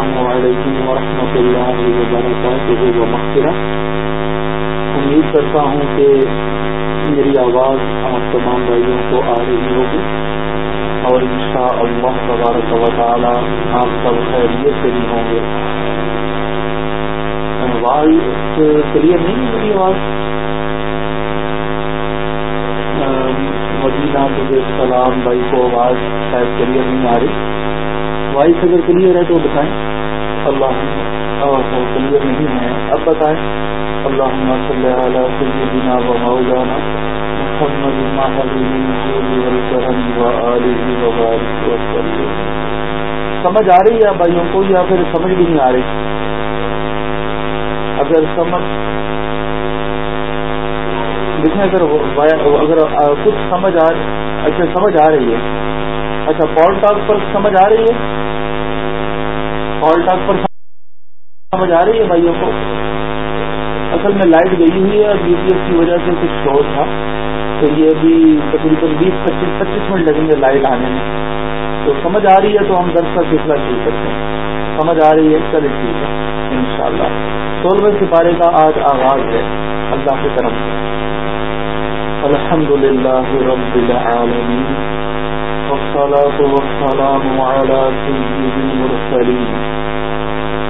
السلام علیکم ورحمۃ اللہ وبرکاتہ و امید کرتا ہوں کہ میری آواز آپ تمام بھائیوں کو آ رہی ہوگی۔ اور ان شاء اللہ تبارک و تعالی آپ سب خیریت سے بھی ہوں گے۔ آواز کلیئر نہیں میری آواز۔ مدینہ تجھے سلام بھائی کو آواز شاید کلیئر نہیں آ رہی۔ وائس اگر کلیئر ہے تو بتائیں۔ اللہ کلیئر نہیں ہے اب بتائیں اللہ صلی علی سیدنا و مولانا محمد سمجھ آ رہی ہے بھائیوں کو یا پھر سمجھ بھی نہیں آ رہی؟ اگر سمجھ دیکھیں اگر اگر کچھ سمجھ آ اچھا سمجھ آ رہی ہے۔ اچھا پال ٹاک پر سمجھ آ رہی ہے؟ پال ٹاک پر سمجھ آ رہی ہے بھائیوں کو۔ اصل میں لائٹ گئی ہوئی ہے اور بی پی ایس کی وجہ سے کچھ شور تھا۔ تو یہ ابھی تقریباً بیس، پچیس پچیس منٹ لگیں گے لائٹ آنے میں۔ تو سمجھ آ رہی ہے تو ہم دس کا سلسلہ شروع کرتے ہیں۔ سمجھ آ رہی ہے چلے ٹھیک ہے۔ ان شاء اللہ سولہویں سپارے کا آج آغاز ہے۔ اللہ کی طرف سے۔ الحمد لله رب العالمين والصلاة والسلام على سيد المرسلين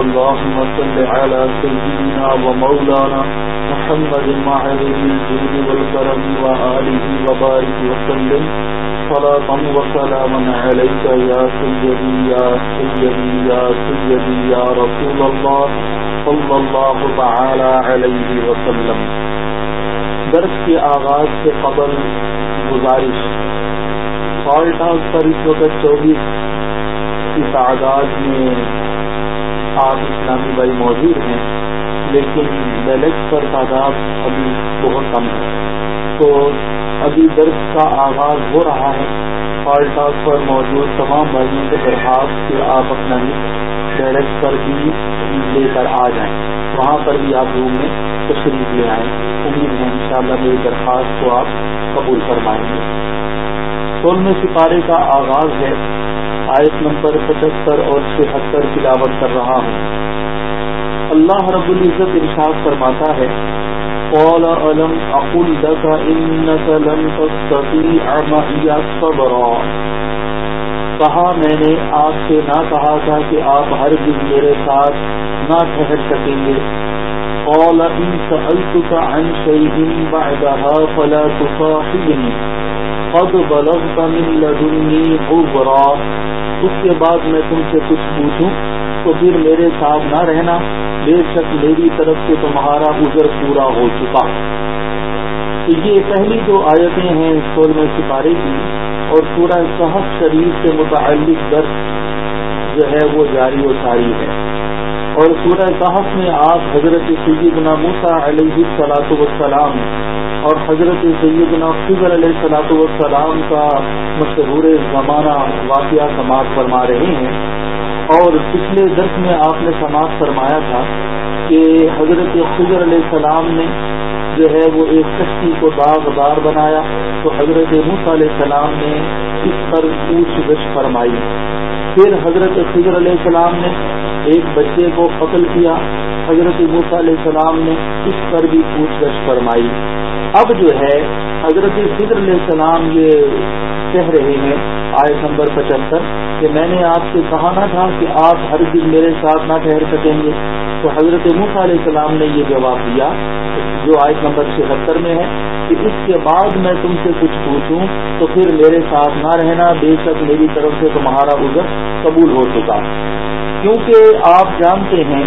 اللهم صل على سيدنا ومولانا محمد معه الجود والكرم وآله وبارك وسلم. صلاة وسلاما عليك يا سيدي يا سيدي يا سيدي، يا رسول الله صلى الله تعالى عليه وسلم. درس کے آغاز سے قبل گزارش. کال ٹاؤن پر اس وقت چوبیس کی تعداد میں آپ اسلامی بھائی موجود ہیں، لیکن بیلیکس پر تعداد ابھی بہت کم ہے۔ تو ابھی درس کا آغاز ہو رہا ہے۔ کال پر موجود تمام بھائیوں سے درخواست کہ آپ اپنا بیلیکس پر بھی لے کر آ جائیں۔ وہاں پر بھی آپ روم میں تشریف لے آئیں۔ امید ہے ان شاء اللہ میری درخواست کو آپ قبول فرمائیں گے۔ سولہویں سپارے کا آغاز ہے۔ آیت نمبر پچہتر اور چھہتر تلاوت کر رہا ہوں۔ اللہ رب العزت ارشاد فرماتا ہے، قال علم اقول لك انك لن تستطيع معي صبرا کہا میں نے، آپ سے نہ کہا تھا کہ آپ ہر دن میرے ساتھ نہ ٹھہر سکیں گے۔ قال إن سألتك عن شيء بعدها فلا تصاحبني، قد بلغت من لدني عبرا اس کے بعد میں تم سے کچھ پوچھوں تو پھر میرے ساتھ نہ رہنا۔ بے شک میری طرف سے تمہارا عذر پورا ہو چکا۔ تو یہ پہلی جو آیتیں ہیں سولہویں سپارے کی اور پورا صحف شریف سے متعلق درد جو ہے وہ جاری و ساری ہے۔ اور سورہ صحف میں آپ حضرت سیدنا موسا علیہ صلاح وسلام اور حضرت سیدنا فضر علیہ صلاح وسلام کا مشہور زمانہ واقعہ سماعت فرما رہے ہیں۔ اور پچھلے درس میں آپ نے سماعت فرمایا تھا کہ حضرت فضر علیہ السلام نے جو ہے وہ ایک کشتی کو داغدار بنایا۔ تو حضرت موسیٰ علیہ السلام نے اس پر پوچھ گچھ فرمائی۔ پھر حضرت فضر علیہ السلام نے ایک بچے کو قتل کیا۔ حضرت موسیٰ علیہ السلام نے اس پر بھی پوچھ گچھ فرمائی۔ اب جو ہے، حضرت فضر علیہ السلام یہ کہہ رہے ہیں آئے نمبر پچہتر، کہ میں نے آپ سے کہا نہ تھا کہ آپ ہر دن میرے ساتھ نہ ٹھہر سکیں گے۔ تو حضرت موسیٰ علیہ السلام نے یہ جواب دیا، جو آئے نمبر چھہتر میں ہے، کہ اس کے بعد میں تم سے کچھ پوچھوں تو پھر میرے ساتھ نہ رہنا، بے شک میری طرف سے تمہارا عذر قبول ہو چکا۔ کیونکہ آپ جانتے ہیں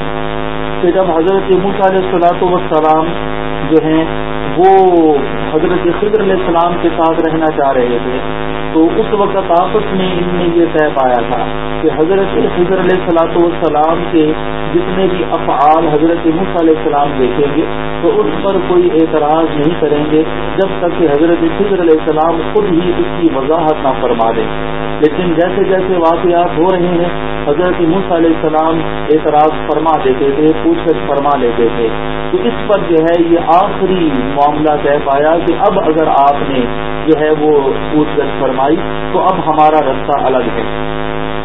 کہ جب حضرت علیہ صلاحت وسلام جو ہیں وہ حضرت خضر علیہ السلام کے ساتھ رہنا چاہ رہے تھے، تو اس وقت آپس میں ان نے یہ طے پایا تھا کہ حضرت حضر علیہ السلاۃ والسلام کے جتنے بھی افعال حضرت مص علیہ السلام دیکھیں گے، تو اس پر کوئی اعتراض نہیں کریں گے جب تک کہ حضرت فضر علیہ السلام خود ہی اس کی وضاحت نہ فرما دیں۔ لیکن جیسے جیسے واقعات ہو رہے ہیں، حضرت مص علیہ السلام اعتراض فرما دیتے تھے پوچھ فرما لیتے تھے۔ تو اس پر جو ہے یہ آخری معاملہ طے پایا کہ اب اگر آپ نے جو ہے وہ پوچھ گچھ فرمائی تو اب ہمارا رستہ الگ ہے۔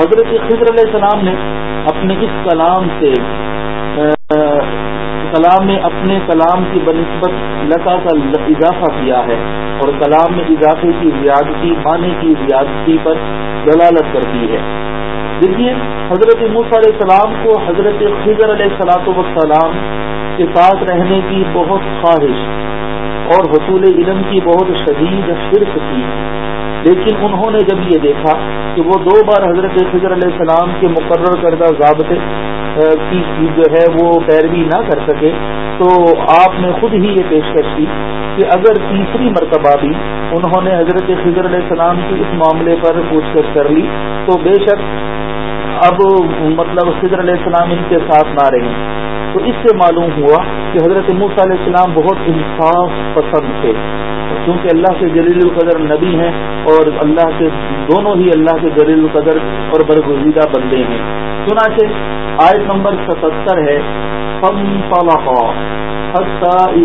حضرت خضر علیہ السلام نے اپنے اس کلام سے کلام میں اپنے کلام کی بنسبت لتا کا اضافہ کیا ہے اور کلام میں اضافے کی زیادتی، معنی کی زیادتی پر دلالت کرتی ہے۔ دیکھیے، حضرت موس علیہ السلام کو حضرت خضر علیہ السلاۃ وسلام کے ساتھ رہنے کی بہت خواہش اور حصول علم کی بہت شدید شرک تھی۔ لیکن انہوں نے جب یہ دیکھا کہ وہ دو بار حضرت فضر علیہ السلام کے مقرر کردہ ضابطے کی جو ہے وہ پیروی نہ کر سکے، تو آپ نے خود ہی یہ پیشکش کی کہ اگر تیسری مرتبہ بھی انہوں نے حضرت فضر علیہ السلام کی اس معاملے پر پوچھ گچھ کر لی، تو بے شک اب مطلب خضر علیہ السلام ان کے ساتھ نہ رہیں۔ تو اس سے معلوم ہوا کہ حضرت موسیٰ علیہ السلام بہت انصاف پسند تھے۔ کیونکہ اللہ کے جلیل القدر نبی ہیں اور اللہ کے دونوں ہی اللہ کے جلیل القدر اور برگزیدہ بندے ہیں۔ چنانچہ آیت نمبر ستہتر ہے فم طلقا حتى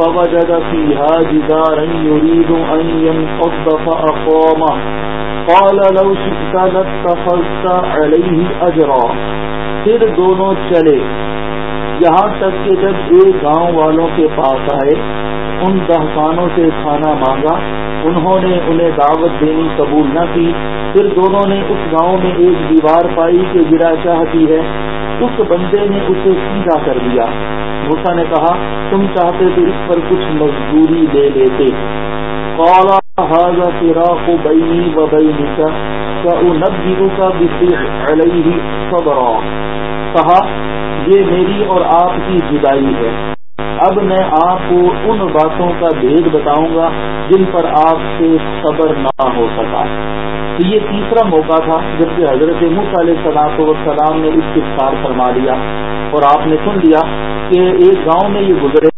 فوجد فيها جدارا يريد أن ينقض فأقامه. قال لو شئت لاتخذت عليه اجرا پھر دونوں چلے. یہاں تک کہ جب ایک گاؤں والوں کے پاس آئے، ان دہکانوں سے کھانا مانگا، انہوں نے انہیں دعوت دینی قبول نہ کی. پھر دونوں نے اس گاؤں میں ایک دیوار پائی کہ گرا چاہتی ہے، اس بندے نے اسے سیدھا کر دیا. موسا نے کہا، تم چاہتے تو اس پر کچھ مزدوری لے لیتے هذا فراق بيني وبينك فأنبئك بصيح عليه صبرا۔ کہا، یہ میری اور آپ کی جدائی ہے۔ اب میں آپ کو ان باتوں کا بھید بتاؤں گا جن پر آپ سے صبر نہ ہو سکا۔ تو یہ تیسرا موقع تھا، جبکہ حضرت مص علیہ صلاح نے اس استفار فرما لیا اور آپ نے سن لیا۔ کہ ایک گاؤں میں یہ گزرے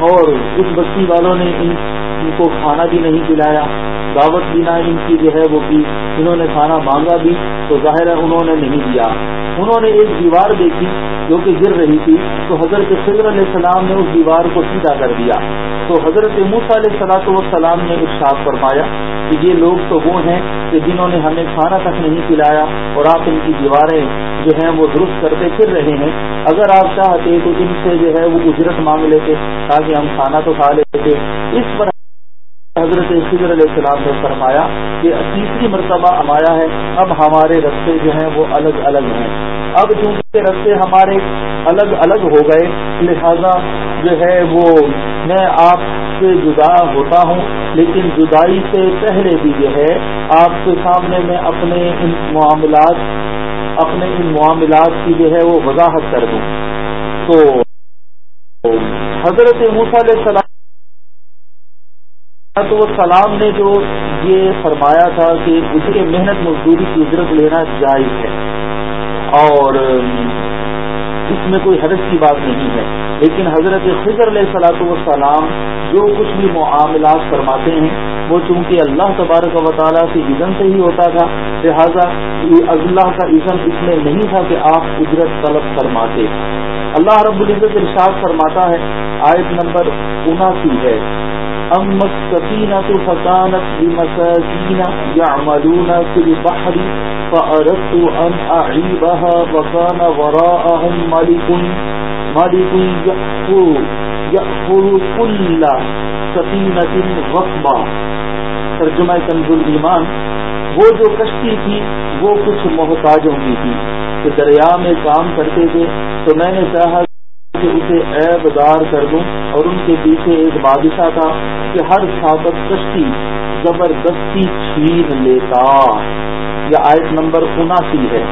اور اس بستی والوں نے ان کو کھانا بھی نہیں پلایا دعوت بھی نہ ان کی جو ہے وہ کی، انہوں نے کھانا مانگا بھی تو ظاہر ہے انہوں نے نہیں دیا۔ انہوں نے ایک دیوار دیکھی جو کہ گر رہی تھی، تو حضرت فضر علیہ السلام نے اس دیوار کو سیدھا کر دیا۔ تو حضرت موسیٰ علیہ السلاۃ والسلام نے ارشاد فرمایا کہ یہ لوگ تو وہ ہیں کہ جنہوں نے ہمیں کھانا تک نہیں پلایا اور آپ ان کی دیواریں جو ہیں وہ درست کرتے پھر رہے ہیں۔ اگر آپ چاہتے تو ان سے جو ہے وہ اجرت مانگ لیتے، تاکہ ہم کھانا تو کھا لیتے۔ اس پر حضرت فضر علیہ السلام نے فرمایا کہ تیسری مرتبہ امایا ہے، اب ہمارے رستے جو ہیں وہ الگ الگ ہیں۔ اب چونکہ رستے ہمارے الگ الگ ہو گئے، لہذا جو ہے وہ میں آپ سے جدا ہوتا ہوں۔ لیکن جدائی سے پہلے بھی جو ہے، آپ کے سامنے میں اپنے ان معاملات اپنے ان معاملات کی جو ہے وہ وضاحت کر دوں۔ تو حضرت علیہ السلام تو سلام نے جو یہ فرمایا تھا کہ اس کے محنت مزدوری کی اجرت لینا جائز ہے۔ اور اس میں کوئی حرض کی بات نہیں ہے۔ لیکن حضرت خضر علیہ صلاح والسلام جو کچھ بھی معاملات فرماتے ہیں وہ چونکہ اللہ تبارک و تعالیٰ کی عزم سے ہی ہوتا تھا، لہٰذا اللہ کا عزم اس میں نہیں تھا کہ آپ اجرت طلب فرماتے۔ اللہ رب العزت ارشاد فرماتا ہے، آیت نمبر اناسی ہے۔ أما فأردت أن أعيبها وكان وراءهم ملك ملك كل سفينة غصبا ترجمہ کنز ایمان، وہ جو کشتی تھی، وہ کچھ محتاجوں کی تھی کہ دریا میں کام کرتے تھے، تو میں نے چاہا کہ اسے عیب دار کر دوں اور ان کے پیچھے ایک بادشاہ تھا کہ ہر ثابت کشتی زبردستی چھین لیتا۔ یہ آیت نمبر اناسی ہے۔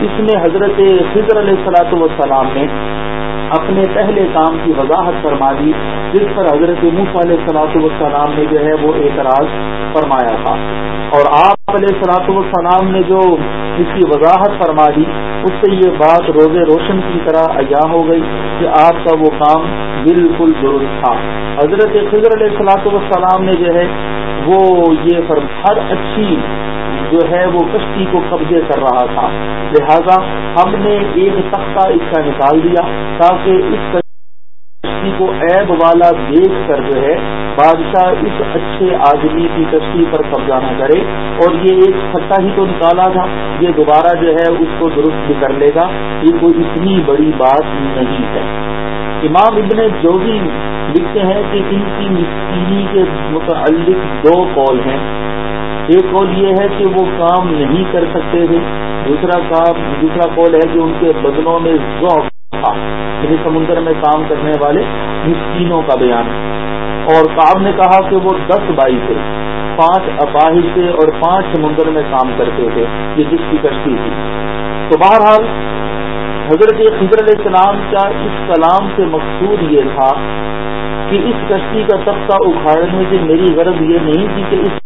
اس میں حضرت فضر علیہ السلاۃ والسلام نے اپنے پہلے کام کی وضاحت فرما دی، جس پر حضرت علیہ سلاط والسلام نے جو ہے وہ اعتراض فرمایا تھا۔ اور آپ علیہ سلاط والسلام نے جو اس کی وضاحت فرما دی، اس سے یہ بات روز روشن کی طرح عیا ہو گئی کہ آپ کا وہ کام بالکل درست تھا۔ حضرت خضر علیہ السلاط والسلام نے جو ہے، وہ یہ ہر اچھی جو ہے، وہ کشتی کو قبضے کر رہا تھا۔ لہذا ہم نے ایک تختہ اس کا نکال دیا تاکہ اس کشتی کو عیب والا دیکھ کر جو ہے بادشاہ اس اچھے آدمی کی کشتی پر قبضہ نہ کرے اور یہ ایک تختہ ہی تو نکالا تھا۔ یہ دوبارہ جو ہے اس کو درست بھی کر لے گا۔ یہ کوئی اتنی بڑی بات نہیں ہے۔ امام ابن جو بھی لکھتے ہیں کہ ان کی مسکینی کے متعلق دو قول ہیں۔ ایک قول یہ ہے کہ وہ کام نہیں کر سکتے تھے۔ دوسرا کام، دوسرا قول ہے کہ ان کے بدنوں میں ذوق تھا۔ یعنی سمندر میں کام کرنے والے مسکینوں کا بیان۔ اور کام نے کہا کہ وہ دس بائی تھے، پانچ اپاہی تھے اور پانچ سمندر میں کام کرتے تھے، یہ جس کی کشتی تھی۔ تو بہرحال، حضرت خضر علیہ السلام کا اس کلام سے مقصود یہ تھا کہ اس کشتی کا تختہ اکھاڑنے سے میری غرض یہ نہیں تھی کہ اس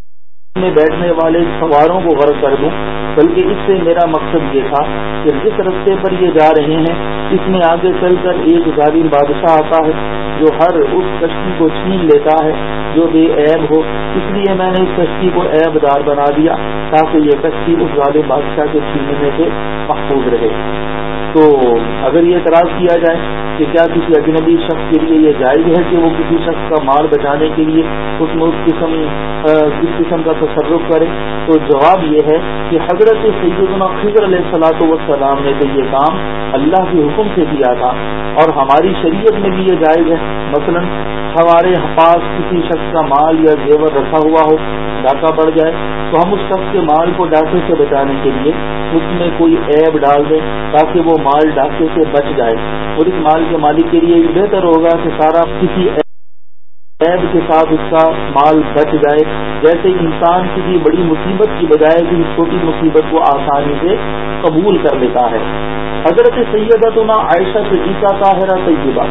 میں بیٹھنے والے سواروں کو غرض کر دوں، بلکہ اس سے میرا مقصد یہ تھا کہ جس رستے پر یہ جا رہے ہیں، اس میں آگے چل کر ایک ظالم بادشاہ آتا ہے۔ جو ہر اس کشتی کو چھین لیتا ہے، جو بے عیب ہو۔ اس لیے میں نے اس کشتی کو عیب دار بنا دیا تاکہ یہ کشتی اس ظالم بادشاہ کے چھیننے سے محفوظ رہے۔ تو اگر یہ اعتراض کیا جائے کہ کیا کسی اجنبی شخص کے لیے یہ جائز ہے کہ وہ کسی شخص کا مال بچانے کے لیے اس میں قسم اس قسم کا تصرف کرے؟ تو جواب یہ ہے کہ حضرت سیدنا خضر علیہ السلاۃ والسلام نے تو یہ کام اللہ کے حکم سے کیا تھا اور ہماری شریعت میں بھی یہ جائز ہے۔ مثلا، ہمارے پاس کسی شخص کا مال یا زیور رکھا ہوا ہو، ڈاکہ بڑھ جائے، تو ہم اس شخص کے مال کو ڈاکے سے بچانے کے لیے اس میں کوئی ایب ڈال دیں تاکہ وہ مال ڈاکے سے بچ جائے۔ اور اس مال کے مالک کے لیے بہتر ہوگا کہ سارا کسی عیب کے ساتھ اس کا مال بچ جائے۔ جیسے انسان کسی بڑی مصیبت کی بجائے کسی چھوٹی مصیبت کو آسانی سے قبول کر لیتا ہے۔ حضرت سیدت عائشہ صدیقہ طاہرہ طیبہ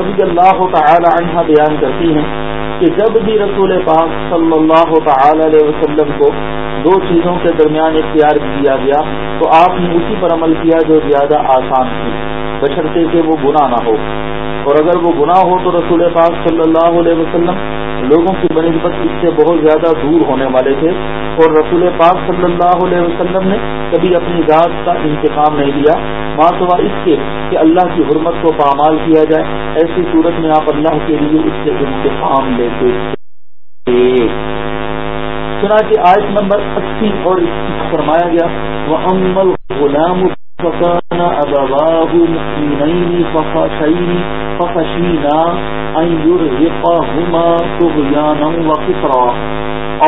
رضی اللہ تعالی عنہ بیان کرتی ہیں کہ جب بھی رسول پاک صلی اللہ تعالی علیہ وسلم کو دو چیزوں کے درمیان اختیار کیا گیا تو آپ نے اسی پر عمل کیا جو زیادہ آسان تھی، بشرطے کہ وہ گناہ نہ ہو۔ اور اگر وہ گناہ ہو تو رسول پاک صلی اللہ علیہ وسلم لوگوں کی بنسبت اس سے بہت زیادہ دور ہونے والے تھے اور رسول پاک صلی اللہ علیہ وسلم نے کبھی اپنی ذات کا انتقام نہیں لیا ماتوا اس کے کہ اللہ کی حرمت کو پامال کیا جائے، ایسی صورت میں آپ اللہ کے لیے اس سے انتقام لیتے۔ سنا کہ آیت نمبر اسی اور فرمایا گیا وہ امل غلام فکان اباب فخشین فخشینا وقرا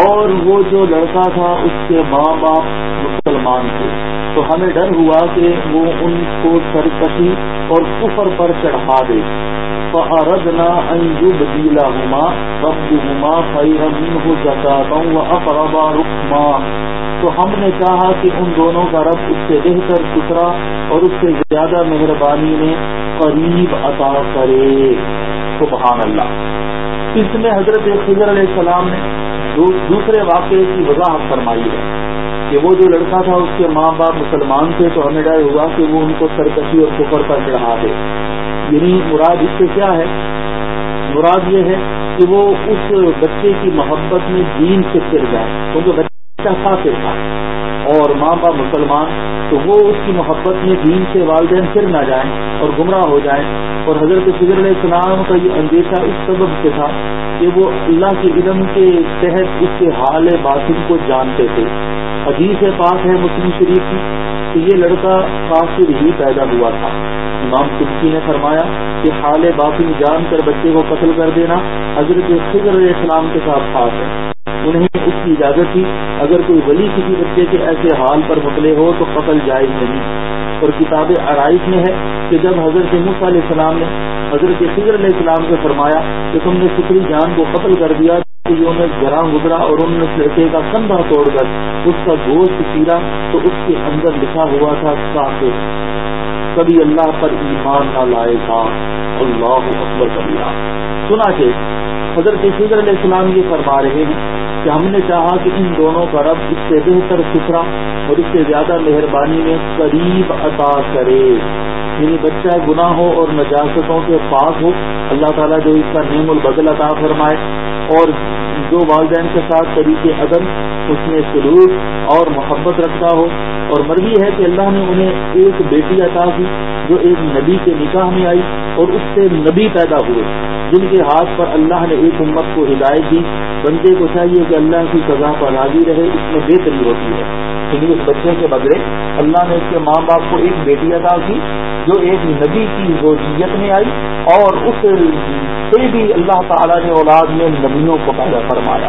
اور وہ جو لڑکا تھا، اس کے ماں باپ مسلمان تھے۔ تو ہمیں ڈر ہوا کہ وہ ان کو سرکشی اور کفر پر چڑھا دے۔ فأردنا أن يبدلهما ربهما خيرا منه زكاة وأقرب رحما۔ تو ہم نے چاہا کہ ان دونوں کا رب اس سے بہتر ستھرا اور اس سے زیادہ مہربانی میں قریب عطا کرے۔ سبحان اللہ۔ اس میں حضرت خضر علیہ السلام نے دوسرے واقعے کی وضاحت فرمائی ہے کہ وہ جو لڑکا تھا، اس کے ماں باپ مسلمان تھے، تو ہمیں ڈر ہوا کہ وہ ان کو سرکشی اور کفر پر چڑھا دے۔ یعنی مراد اس سے کیا ہے؟ مراد یہ ہے کہ وہ اس بچے کی محبت میں دین سے پھر جائے، کیونکہ بچہ کافر تھا۔ اور ماں باپ مسلمان، تو وہ اس کی محبت میں دین سے والدین پھر نہ جائیں اور گمراہ ہو جائیں۔ اور حضرت فضر علیہ السلام کا یہ اندیشہ اس سبب سے تھا کہ وہ اللہ کے علم کے تحت اس کے حال باطن کو جانتے تھے۔ حدیث پاک ہے مسلم شریف کی کہ یہ لڑکا کافر ہی پیدا ہوا تھا۔ امام قدسی نے فرمایا کہ حال باطن جان کر بچے کو قتل کر دینا حضرت فضر علیہ السلام کے ساتھ خاص ہے۔ انہیں اس کی اجازت تھی۔ اگر کوئی ولی کسی بچے کے ایسے حال پر مکلے ہو تو قتل جائز نہیں۔ اور کتاب عرائض میں ہے کہ جب حضرت مص علیہ السلام نے حضرت فضر علیہ السلام سے فرمایا کہ تم نے فکری جان کو قتل کر دیا نے گرا گزرا اور ان لڑکے کا کندھا توڑ کر اس کا گوشت سیرا تو اس کے اندر لکھا ہوا تھا کافر۔ کبھی اللہ پر ایمان نہ لائے گا۔ اللہ اکبر کبھی سنا کہ حضرت فضر علیہ السلام یہ فرما رہے ہیں کہ ہم نے چاہا کہ ان دونوں کا رب اس سے بہتر ستھرا اور اس سے زیادہ مہربانی میں قریب عطا کرے۔ یعنی بچہ، گناہوں اور نجاستوں کے پاس ہو۔ اللہ تعالیٰ جو اس کا نیم البدل عطا فرمائے اور جو والدین کے ساتھ طریقے عدم اس میں سلوک اور محبت رکھتا ہو۔ اور مرضی ہے کہ اللہ نے انہیں ایک بیٹی عطا کی جو ایک نبی کے نکاح میں آئی اور اس سے نبی پیدا ہوئے، جن کے ہاتھ پر اللہ نے ایک امت کو ہدایت دی۔ بندے کو چاہیے کہ اللہ کی سزا پر راضی رہے، اس میں بہتری ہوتی ہے۔ یعنی اس بچے کے بدلے اللہ نے اس کے ماں باپ کو ایک بیٹی عطا کی جو ایک نبی کی زوجیت میں آئی اور اس سے بھی اللہ تعالی نے اولاد میں نبیوں کو پیدا فرمایا۔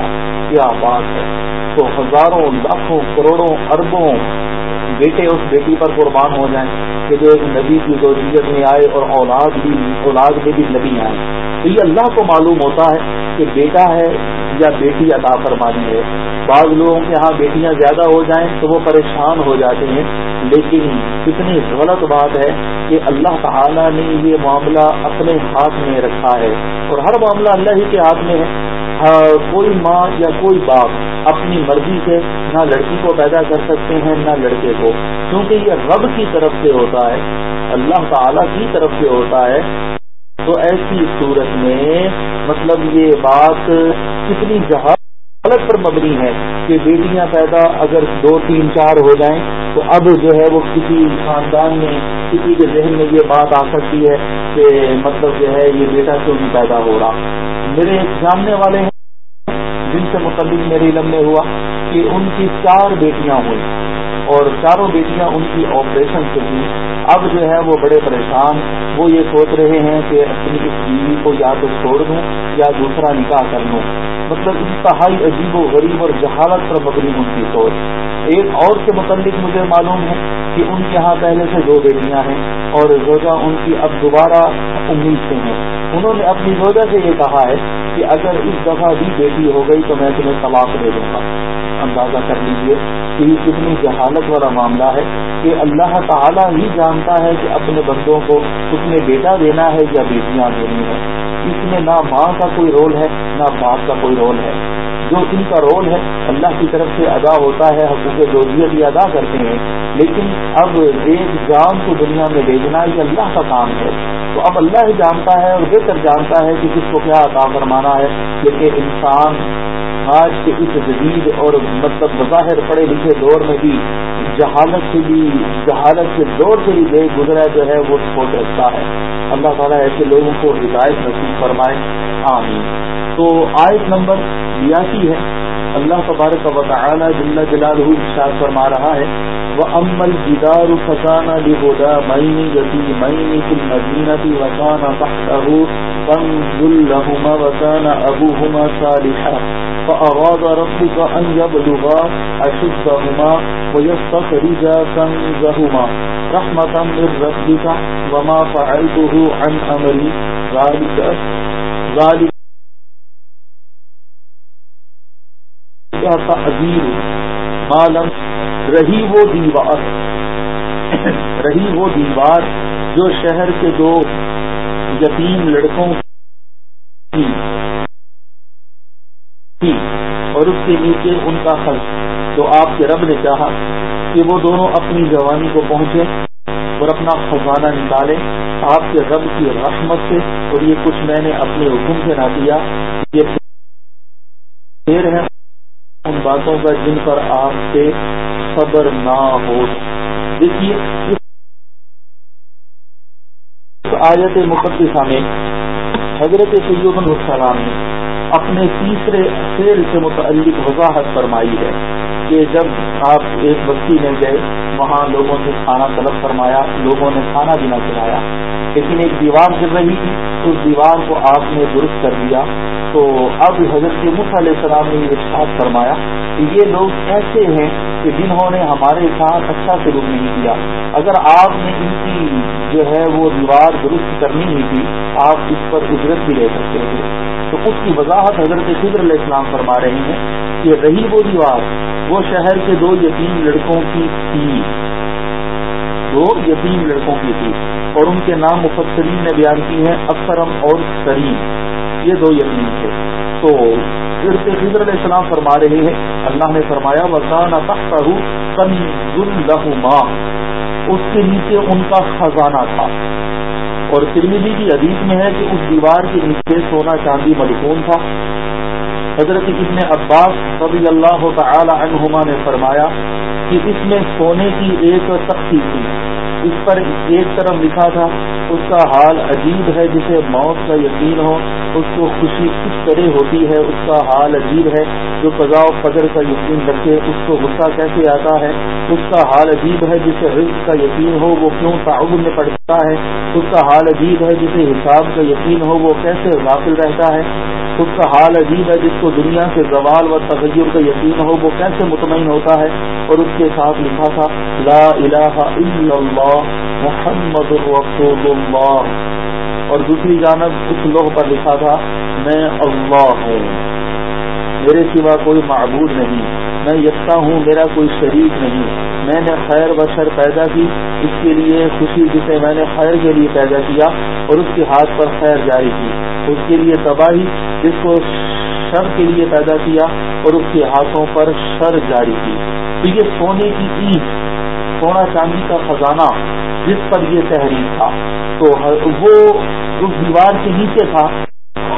کیا بات ہے؟ تو ہزاروں، لاکھوں، کروڑوں، اربوں بیٹے اس بیٹی پر قربان ہو جائیں کہ جو ایک نبی کی زوجیت میں آئے اور اولاد بھی اولاد میں بھی نبی آئے۔ تو یہ اللہ کو معلوم ہوتا ہے کہ بیٹا ہے یا بیٹی عطا فرمانی ہے۔ بعض لوگوں کے ہاں بیٹیاں زیادہ ہو جائیں تو وہ پریشان ہو جاتے ہیں۔ لیکن کتنی غلط بات ہے کہ اللہ تعالی نے یہ معاملہ اپنے ہاتھ میں رکھا ہے اور ہر معاملہ اللہ ہی کے ہاتھ میں ہے۔ ہاں، کوئی ماں یا کوئی باپ اپنی مرضی سے نہ لڑکی کو پیدا کر سکتے ہیں، نہ لڑکے کو۔ کیونکہ یہ رب کی طرف سے ہوتا ہے، اللہ تعالی کی طرف سے ہوتا ہے۔ تو ایسی صورت میں مطلب یہ بات کتنی جہالت پر مبنی ہے کہ بیٹیاں پیدا اگر دو، تین، چار ہو جائیں، تو اب جو ہے وہ کسی خاندان میں، کسی کے ذہن میں یہ بات آ سکتی ہے کہ مطلب جو ہے یہ بیٹا کیوں نہیں پیدا ہو رہا۔ میرے جاننے والے ہیں جن سے متعلق میرے علم میں ہوا کہ ان کی چار بیٹیاں ہوئی اور چاروں بیٹیاں ان کی آپریشن سے ہوئی اب جو ہے وہ بڑے پریشان، وہ یہ سوچ رہے ہیں کہ اپنی اس بیوی کو یا تو چھوڑ دوں یا دوسرا نکاح کر لوں۔ مطلب انتہائی عجیب و غریب اور جہالت پر مبنی ان کی سوچ۔ ایک اور سے متعلق مجھے معلوم ہے کہ ان کے ہاں پہلے سے دو بیٹیاں ہیں اور روزہ ان کی اب دوبارہ امید سے ہیں۔ انہوں نے اپنی روزہ سے یہ کہا ہے کہ اگر اس دفعہ بھی بیٹی ہو گئی تو میں تمہیں طلاق دے دوں گا۔ اندازہ کر لیجیے کہ یہ کتنی جہالت والا معاملہ ہے کہ اللہ تعالیٰ ہی جانتا ہے کہ اپنے بندوں کو اس میں بیٹا دینا ہے یا بیٹیاں دینی ہے اس میں نہ ماں کا کوئی رول ہے، نہ باپ کا کوئی رول ہے۔ جو ان کا رول ہے، اللہ کی طرف سے ادا ہوتا ہے، حقوق زوجیت بھی ادا کرتے ہیں۔ لیکن اب ایک جان کو دنیا میں بھیجنا یہ اللہ کا کام ہے۔ تو اب اللہ ہی جانتا ہے اور بہتر جانتا ہے کہ کس کو کیا عطا فرمانا ہے۔ لیکن انسان آج کے اس جدید اور مطلب بظاہر پڑھے لکھے دور میں بھی جہالت سے بھی، جہالت کے دور سے بھی بے گزرا جو ہے وہ سپورٹ رکھتا ہے۔ اللہ تعالیٰ ایسے لوگوں کو ہدایت نصیب فرمائے۔ آمین۔ تو آیت نمبر بیاسی ہے۔ اللہ تبارک و تعالی جل جلال ارشاد فرما رہا ہے وہ امل جدار فسانہ لہدا مئی یتی مئی کل مدینہ وسانہ فنز الحما وسانہ ابو ہما صالحہ فأراد ربك أن يبلغا أشدهما ويستخرجا كنزهما رحمة من ربك وما فعلته عن أمري ذلك ذلك تعذیر معلوم رہی وہ دیوار، رہی وہ دیوار جو شہر کے دو یتیم لڑکوں کی تھی اور اس کے نیچے ان کا خرچ تو آپ کے رب نے چاہا کہ وہ دونوں اپنی جوانی کو پہنچے اور اپنا خزانہ نکالے آپ کے رب کی رحمت سے۔ اور یہ کچھ میں نے اپنے حکم سے نہ دیا یہ پھر ہے۔ ان باتوں کا جن پر آپ سے خبر نہ ہو۔ دیکھیے آیت مقدسہ میں حضرت سید السلام نے اپنے تیسرے شیر سے متعلق وضاحت فرمائی ہے کہ جب آپ ایک بستی میں گئے، وہاں لوگوں سے کھانا طلب فرمایا، لوگوں نے کھانا بھی نہ کھلایا، لیکن ایک دیوار گر رہی تھی، اس دیوار کو آپ نے درست کر دیا۔ تو اب حضرت مص علیہ السلام نے یہ ارشاد فرمایا کہ یہ لوگ ایسے ہیں کہ جنہوں نے ہمارے ساتھ اچھا سلوک نہیں کیا۔ اگر آپ نے ان کی جو ہے وہ دیوار درست کرنی ہی تھی، آپ اس پر اجرت بھی لے سکتے تھے۔ تو اس کی وضاحت حضرت فضر علیہ السلام فرما رہے ہیں کہ رہی وہ دیوار، وہ شہر کے دو یتیم لڑکوں کی تھی۔ دو یتیم لڑکوں کی تھی۔ اور ان کے نام مفسرین نے بیان کی ہیں اکثرم اور کریم یہ دو یتیم تھے۔ تو خضر علیہ السلام فرما رہے ہیں، اللہ نے فرمایا وسان ماں اس کے نیچے ان کا خزانہ تھا۔ اور ترمیدی کی حدیث میں ہے کہ اس دیوار کے نیچے سونا چاندی ملکون تھا۔ حضرت ابن عباس رضی اللہ تعالی عنہما نے فرمایا کہ اس میں سونے کی ایک تختی تھی۔ اس پر ایک طرف لکھا تھا اس کا حال عجیب ہے جسے موت کا یقین ہو، اس کو خوشی کس طرح ہوتی ہے، اس کا حال عجیب ہے، جو قضاء و قدر کا یقین رکھے، اس کو غصہ کیسے آتا ہے؟ اس کا حال عجیب ہے جسے رزق کا یقین ہو، وہ کیوں تعاون میں پڑتا ہے؟ اس کا حال عجیب ہے جسے حساب کا یقین ہو، وہ کیسے غافل رہتا ہے؟ اس کا حال عجیب ہے جس کو دنیا سے زوال و تغیر کا یقین ہو، وہ کیسے مطمئن ہوتا ہے؟ اور اس کے ساتھ لکھا تھا، لا الہ الا اللہ، محمد رسول اللہ۔ اور دوسری جانب اس لوہ پر لکھا تھا، میں اللہ ہوں۔ میرے سوا کوئی معبود نہیں، میں یکتا ہوں، میرا کوئی شریک نہیں۔ میں نے خیر و شر پیدا کی، اس کے لیے خوشی جسے میں نے خیر کے لیے پیدا کیا، اور اس کے ہاتھ پر خیر جاری کی۔ اس کے لیے تباہی، جس کو شر کے لیے پیدا کیا اور اس کے ہاتھوں پر شر جاری کی۔ تو یہ سونے کی اینٹ سونا چاندی کا خزانہ جس پر یہ تحریر تھا۔ تو وہ اس دیوار کے نیچے تھا۔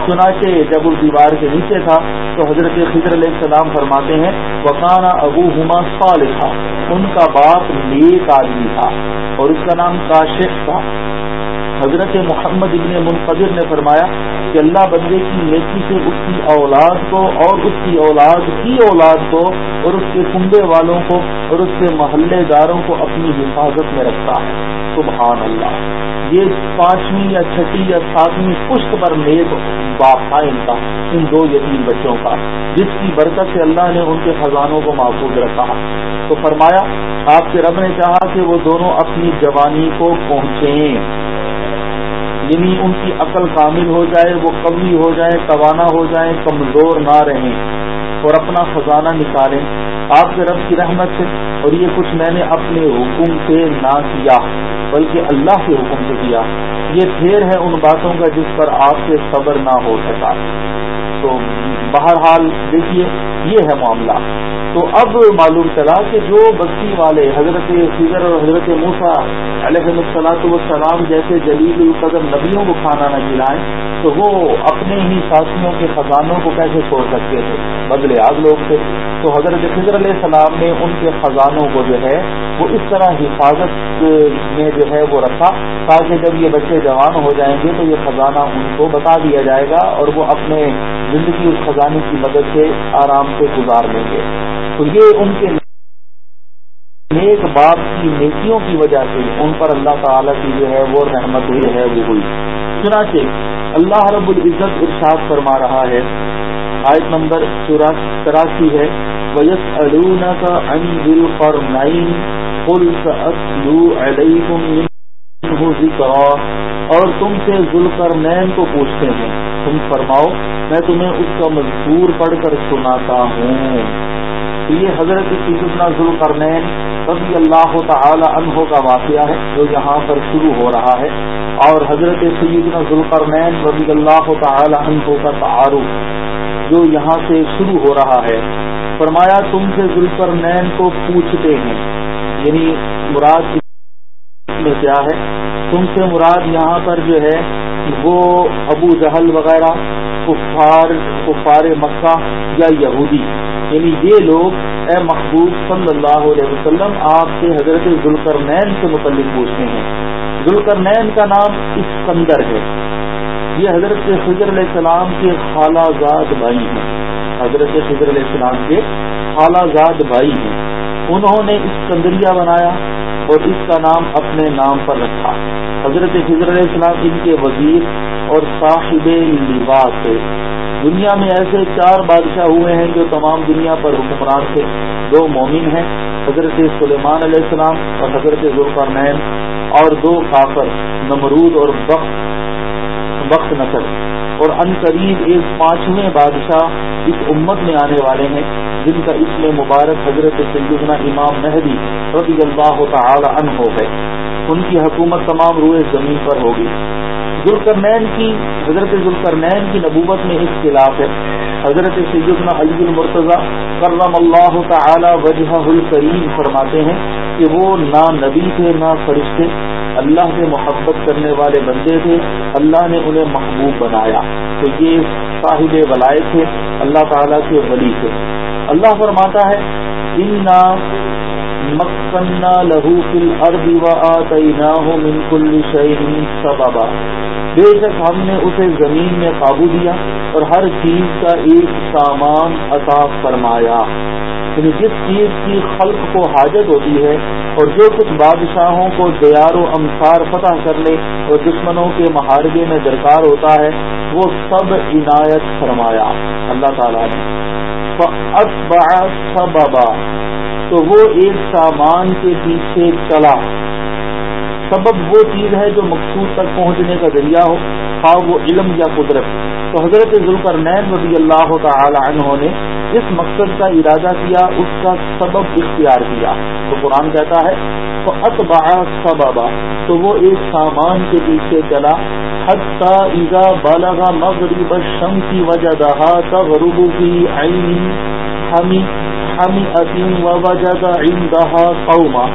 چنانچہ جب اس دیوار کے نیچے تھا، تو حضرت خضر علیہ السلام فرماتے ہیں وکانا ابو ہما صالح تھا ان کا باپ نیک آدمی تھا اور اس کا نام کاشف تھا۔ حضرت محمد ابن منقدر نے فرمایا کہ اللہ بندے کی نیکی سے اس کی اولاد کو اور اس کی اولاد کی اولاد کو اور اس کے کنبے والوں کو اور اس کے محلے داروں کو اپنی حفاظت میں رکھتا ہے۔ سبحان اللہ۔ یہ پانچویں یا چھٹی یا ساتویں پشت پر نیک باپ تھا ان کا ان دو یتیم بچوں کا، جس کی برکت سے اللہ نے ان کے خزانوں کو محفوظ رکھا۔ تو فرمایا، آپ کے رب نے چاہا کہ وہ دونوں اپنی جوانی کو پہنچیں۔ یعنی ان کی عقل کامل ہو جائے، وہ قوی ہو جائیں، توانا ہو جائیں، کمزور نہ رہیں اور اپنا خزانہ نکالیں۔ آپ کے رب کی رحمت سے، اور یہ کچھ میں نے اپنے حکم سے نہ کیا، بلکہ اللہ کے حکم سے کیا۔ یہ پھر ہے ان باتوں کا جس پر آپ سے صبر نہ ہو سکا۔ تو بہرحال دیکھیے، یہ ہے معاملہ۔ تو اب معلوم چلا کہ جو بستی والے حضرت فضر اور حضرت موسا علیہ السلاۃ والسلام جیسے جلیل القدر نبیوں کو کھانا نہ کھلائیں، تو وہ اپنے ہی ساتھیوں کے خزانوں کو کیسے چھوڑ سکتے تھے؟ بدلے آگ لوگ تھے۔ تو حضرت فضر علیہ السلام نے ان کے خزانوں کو جو ہے، وہ اس طرح حفاظت میں جو ہے، وہ رکھا تاکہ جب یہ بچے جوان ہو جائیں گے تو یہ خزانہ ان کو بتا دیا جائے گا اور وہ اپنے زندگی اس خزانے کی مدد سے آرام سے گزار لیں گے۔ تو یہ ان کے نیک باپ کی نیکیوں کی وجہ سے ان پر اللہ تعالی کی جو ہے وہ رحمت ہوئی ہے، وہ ہوئی۔ چنانچہ اللہ رب العزت ارشاد فرما رہا ہے۔ آیت نمبر تراسی ہے۔ ویس ارون کا انل فار نائن اور تم سے ذوالفر نین کو پوچھتے ہیں۔ تم فرماؤ، میں تمہیں اس کا مزدور پڑھ کر سناتا ہوں۔ یہ حضرت سیدنا ذوالقرنین رضی اللہ تعالی عنہ کا واقعہ ہے جو یہاں پر شروع ہو رہا ہے اور حضرت سیدنا ذوالقرنین رضی اللہ تعالی عنہ کا تعارف جو یہاں سے شروع ہو رہا ہے۔ فرمایا، تم سے ذوالقرنین کو پوچھتے ہیں۔ یعنی مراد میں کیا ہے؟ تم سے مراد یہاں پر جو ہے وہ ابو جہل وغیرہ، کفار کفار مکہ یا یہودی۔ یعنی یہ لوگ، اے محبوب صلی اللہ علیہ وسلم، آپ سے حضرت ذوالکر سے متعلق پوچھتے ہیں۔ ذوالکر کا نام اسکندر ہے۔ یہ حضرت فضر علیہ السلام کے خالہ زاد بھائی ہیں۔ حضرت فضر علیہ السلام کے خالہ زاد بھائی ہیں۔ انہوں نے اسکندریہ بنایا اور اس کا نام اپنے نام پر رکھا۔ حضرت فضر علیہ السلام ان کے وزیر اور صاحب لباس دنیا میں ایسے چار بادشاہ ہوئے ہیں جو تمام دنیا پر حکمران تھے۔ دو مومن ہیں، حضرت سلیمان علیہ السلام اور حضرت ذوالفرنین اور دو کافر، نمرود اور بخت بخت نسل۔ اور ان قریب ایک پانچویں بادشاہ اس امت میں آنے والے ہیں، جن کا اس میں مبارک حضرت سیدنا امام مہدی رضی اللہ تعالی عنہ ہے۔ ان کی حکومت تمام روئے زمین پر ہوگی۔ ذوالکرنین کی، حضرت ذوالکرنین کی نبوت میں اختلاف ہے۔ حضرت سیدنا علی المرتضی کرم اللہ تعالی وجہ الکریم فرماتے ہیں کہ وہ نہ نبی تھے نہ فرشتے۔ اللہ سے محبت کرنے والے بندے تھے، اللہ نے انہیں محبوب بنایا۔ تو یہ صاحب ولائے تھے اللہ تعالیٰ کے ولی تھے۔ اللہ فرماتا ہے مکنا لہو فل اربی و من کل شعین سبابا بے شک ہم نے اسے زمین میں قابو دیا اور ہر چیز کا ایک سامان عطا فرمایا۔ یعنی جس چیز کی خلق کو حاجت ہوتی ہے اور جو کچھ بادشاہوں کو دیار و امسار فتح کرنے اور دشمنوں کے محاربے میں درکار ہوتا ہے، وہ سب عنایت فرمایا۔ اللہ تعالیٰ نے۔ سببا۔ تو وہ ایک سامان کے پیچھے چلا۔ سبب وہ چیز ہے جو مقصود تک پہنچنے کا ذریعہ ہو، خواہ وہ علم یا قدرت۔ تو حضرت ذوالفر نین رضی اللہ تعالی عنہ نے جس مقصد کا ارادہ کیا، اس کا سبب اختیار کیا۔ تو قرآن کہتا ہے تو اتبا تو وہ ایک سامان کے پیچھے چلا۔ حتیٰ ایزا بالغا مغرب شم کی وجہ دہا تغرب کی عینی ہمی عظیم وجد عندها قوما.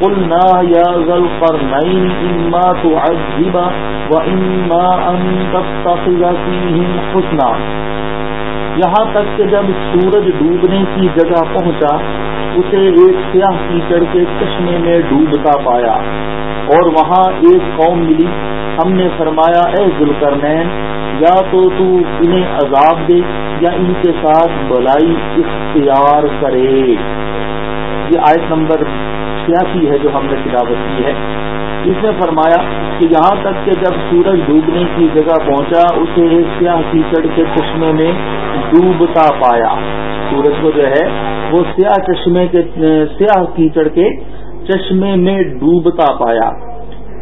قلنا يا ذا القرنين إما تعذب وإما أن تتخذ فيهم حسنا. یہاں تک کہ جب سورج ڈوبنے کی جگہ پہنچا، اسے ایک سیاہ کیچڑ کے چشمے میں ڈوبتا پایا اور وہاں ایک قوم ملی۔ ہم نے فرمایا، اے ذوالکرنین یا تو تو انہیں عذاب دے یا ان کے ساتھ بلائی اختیار کرے۔ یہ آیت نمبر چھیاسی ہے جو ہم نے تلاوت کی ہے۔ اس نے فرمایا کہ یہاں تک کہ جب سورج ڈوبنے کی جگہ پہنچا، اسے سیاہ کیچڑ کے چشمے میں ڈوبتا پایا۔ سورج کو جو ہے، وہ سیاہ چشمے کے، سیاہ کیچڑ کے چشمے میں ڈوبتا پایا۔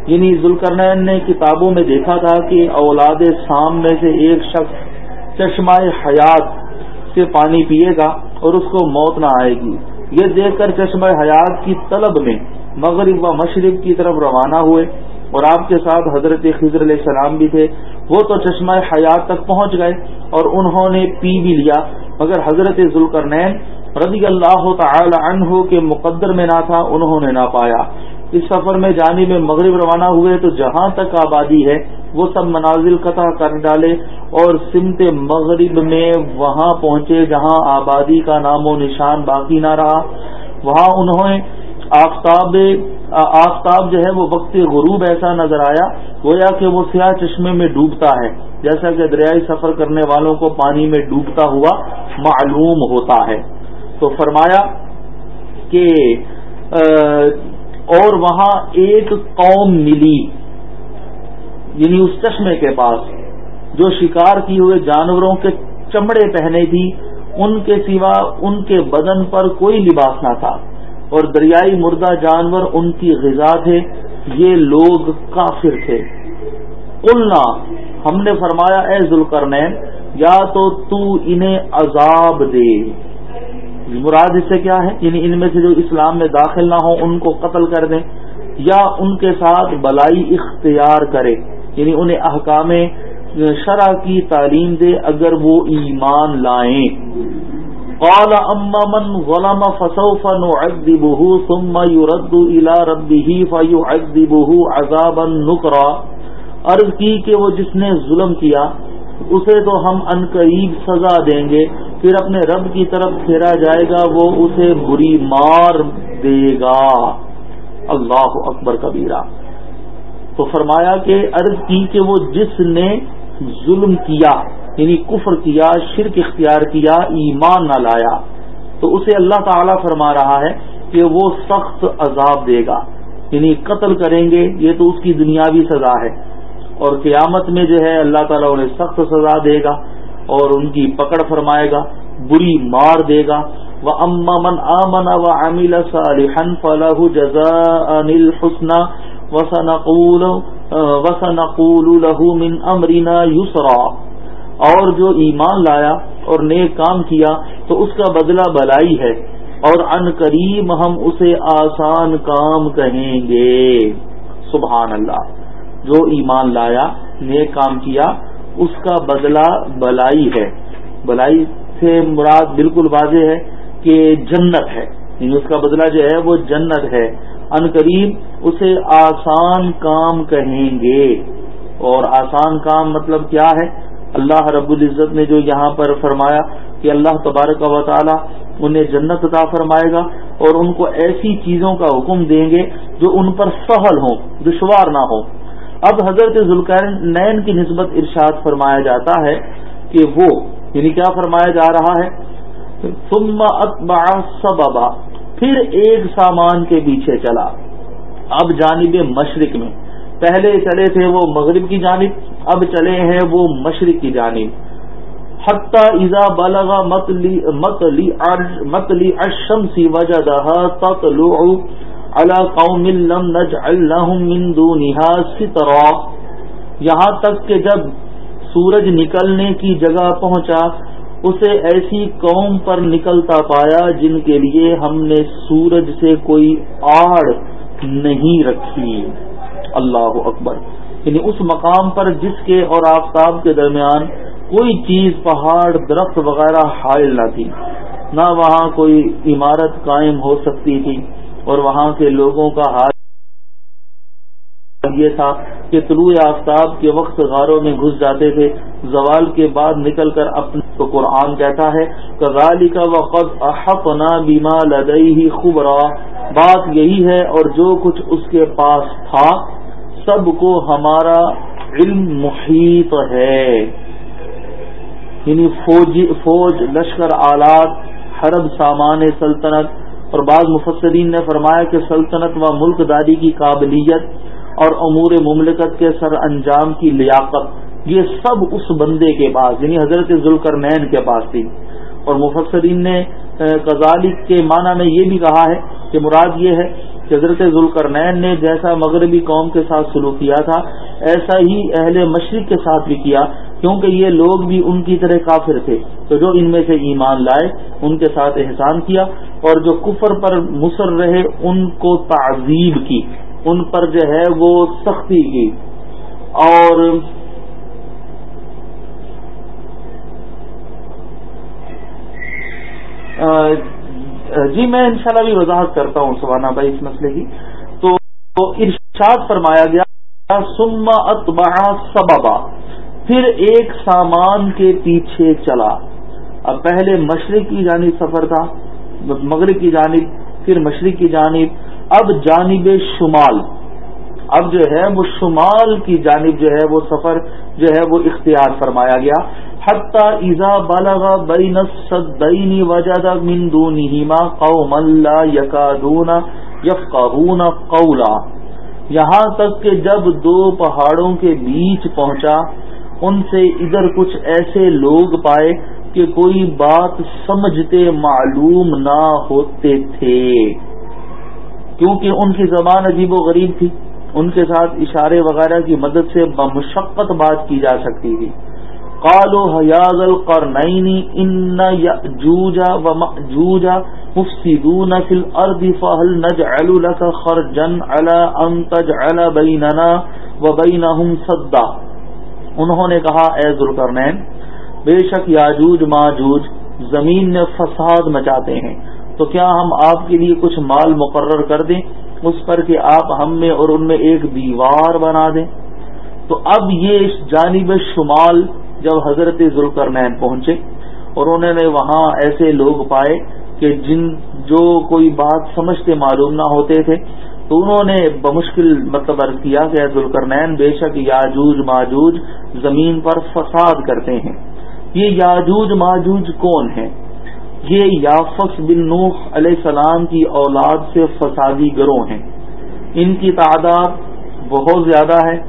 یعنی ذوالکرنین نے کتابوں میں دیکھا تھا کہ اولاد سام میں سے ایک شخص چشمہ حیات سے پانی پیے گا اور اس کو موت نہ آئے گی۔ یہ دیکھ کر چشمہ حیات کی طلب میں مغرب و مشرق کی طرف روانہ ہوئے اور آپ کے ساتھ حضرت خضر علیہ السلام بھی تھے۔ وہ تو چشمہ حیات تک پہنچ گئے اور انہوں نے پی بھی لیا۔ مگر حضرت ذوالکرنین رضی اللہ تعالی عنہ کے مقدر میں نہ تھا، انہوں نے نہ پایا۔ اس سفر میں جانے میں مغرب روانہ ہوئے تو جہاں تک آبادی ہے وہ سب منازل قطع کر ڈالے اور سمت مغرب میں وہاں پہنچے جہاں آبادی کا نام و نشان باقی نہ رہا۔ وہاں انہوں نے آفتاب آفتاب جو ہے وہ وقت غروب ایسا نظر آیا، گویا کہ وہ سیاہ چشمے میں ڈوبتا ہے۔ جیسا کہ دریائی سفر کرنے والوں کو پانی میں ڈوبتا ہوا معلوم ہوتا ہے۔ تو فرمایا کہ اور وہاں ایک قوم ملی۔ یعنی اس چشمے کے پاس، جو شکار کی ہوئے جانوروں کے چمڑے پہنے تھی، ان کے سوا ان کے بدن پر کوئی لباس نہ تھا۔ اور دریائی مردہ جانور ان کی غذا تھے، یہ لوگ کافر تھے۔ قلنا، ہم نے فرمایا، اے ذوالکرنین یا تو تو انہیں عذاب دے۔ مراد اس سے کیا ہے؟ یعنی ان میں سے جو اسلام میں داخل نہ ہو ان کو قتل کر دیں، یا ان کے ساتھ بلائی اختیار کرے۔ یعنی انہیں احکام شرع کی تعلیم دے اگر وہ ایمان لائیں۔ قال اما من غلام فسوف نعذبه ثم يرد الى ربه فيعذبه عذابا نكرا۔ عرض کی کہ وہ جس نے ظلم کیا، اسے تو ہم ان قریب سزا دیں گے، پھر اپنے رب کی طرف پھیرا جائے گا، وہ اسے بری مار دے گا۔ اللہ اکبر کبیرہ۔ تو فرمایا کہ عرض کی کہ وہ جس نے ظلم کیا یعنی کفر کیا، شرک اختیار کیا، ایمان نہ لایا، تو اسے اللہ تعالی فرما رہا ہے کہ وہ سخت عذاب دے گا۔ یعنی قتل کریں گے، یہ تو اس کی دنیاوی سزا ہے۔ اور قیامت میں جو ہے اللہ تعالیٰ انہیں سخت سزا دے گا اور ان کی پکڑ فرمائے گا، بری مار دے گا۔ وہ امن امن و امل صالحن فلاح جزا انل حسن وسنقول وسنقول له من امرنا یسرا۔ اور جو ایمان لایا اور نیک کام کیا، تو اس کا بدلہ بلائی ہے۔ اور ان قریب ہم اسے آسان کام کہیں گے۔ سبحان اللہ۔ جو ایمان لایا، نیک کام کیا، اس کا بدلہ بلائی ہے۔ بلائی سے مراد بالکل واضح ہے کہ جنت ہے۔ یعنی اس کا بدلہ جو ہے، وہ جنت ہے۔ ان قریب اسے آسان کام کہیں گے۔ اور آسان کام مطلب کیا ہے؟ اللہ رب العزت نے جو یہاں پر فرمایا کہ اللہ تبارک و تعالی انہیں جنت عطا فرمائے گا اور ان کو ایسی چیزوں کا حکم دیں گے جو ان پر سہل ہوں، دشوار نہ ہو اب حضرت ذوالقین نین کی نسبت ارشاد فرمایا جاتا ہے کہ وہ یعنی کیا فرمایا جا رہا ہے؟ ثم اتبع سببا پھر ایک سامان کے پیچھے چلا۔ اب جانب مشرق میں۔ پہلے چلے تھے وہ مغرب کی جانب، اب چلے ہیں وہ مشرق کی جانب۔ حتی اذا بلغ مطلی مطلی الشمس وجدها تطلع على قوم لم نجعل لهم من دونها سترا۔ یہاں تک کہ جب سورج نکلنے کی جگہ پہنچا اسے ایسی قوم پر نکلتا پایا جن کے لیے ہم نے سورج سے کوئی آڑ نہیں رکھی۔ اللہ اکبر۔ یعنی اس مقام پر جس کے اور آفتاب کے درمیان کوئی چیز، پہاڑ، درخت وغیرہ حائل نہ تھی۔ نہ وہاں کوئی عمارت قائم ہو سکتی تھی اور وہاں کے لوگوں کا حال یہ تھا کہ طلوع آفتاب کے وقت غاروں میں گھس جاتے تھے۔ زوال کے بعد نکل کر اپنے تو قرآن کہتا ہے کزالی کا وقت احفنا بیما لدئی خبرا. بات یہی ہے اور جو کچھ اس کے پاس تھا، سب کو ہمارا علم محیط ہے۔ یعنی فوج فوج، لشکر، آلات حرب سامان، سلطنت۔ اور بعض مفسرین نے فرمایا کہ سلطنت و ملک داری کی قابلیت اور امور مملکت کے سر انجام کی لیاقت۔ یہ سب اس بندے کے پاس یعنی حضرت ذوالکر کے پاس تھی۔ اور مفسرین نے کزالی کے معنی میں یہ بھی کہا ہے کہ مراد یہ ہے کہ حضرت ذوالکر نے جیسا مغربی قوم کے ساتھ سلوک کیا تھا، ایسا ہی اہل مشرق کے ساتھ بھی کیا، کیونکہ یہ لوگ بھی ان کی طرح کافر تھے۔ تو جو ان میں سے ایمان لائے، ان کے ساتھ احسان کیا، اور جو کفر پر مصر رہے، ان کو تعذیب کی، ان پر جو ہے وہ سختی کی۔ اور جی میں انشاءاللہ بھی وضاحت کرتا ہوں سوانا بھائی اس مسئلے کی۔ تو ارشاد فرمایا گیا سما اتبا سببا، پھر ایک سامان کے پیچھے چلا۔ اب پہلے مشرق کی جانب سفر تھا مغرب کی جانب، پھر مشرق کی جانب، اب جانب شمال۔ اب جو ہے وہ شمال کی جانب جو ہے وہ سفر، جو ہے وہ اختیار فرمایا گیا۔ حتیٰ ایزا بالغ بین صدین وجد من دونہما قوم لا یکادون یفقہون قولا۔ یہاں تک کہ جب دو پہاڑوں کے بیچ پہنچا، ان سے ادھر کچھ ایسے لوگ پائے کہ کوئی بات سمجھتے معلوم نہ ہوتے تھے۔ کیونکہ ان کی زبان عجیب و غریب تھی، ان کے ساتھ اشارے وغیرہ کی مدد سے بمشقت بات کی جا سکتی تھی۔ کالو حیاض القرنئی ان جوجا و جوجا مفسدون فی الارض فهل نجعل لك خرجا على ان تجعل بيننا وبينهم صدا انہوں نے کہا، اے ذوالقرنین بے شک یاجوج، ماجوج زمین میں فساد مچاتے ہیں، تو کیا ہم آپ کے لیے کچھ مال مقرر کر دیں؟ اس پر کہ آپ ہم میں اور ان میں ایک دیوار بنا دیں۔ تو اب یہ جانب شمال جب حضرت ذوالکر پہنچے اور انہوں نے وہاں ایسے لوگ پائے کہ جن جو کوئی بات سمجھتے معلوم نہ ہوتے تھے، تو انہوں نے بمشکل مطلب عرض کیا کہ ذوالکر بے شک یاجوج ماجوج زمین پر فساد کرتے ہیں۔ یہ یاجوج ماجوج کون ہیں؟ یہ یافس بن نوح علیہ السلام کی اولاد سے فسادی گروہ ہیں۔ ان کی تعداد بہت زیادہ ہے۔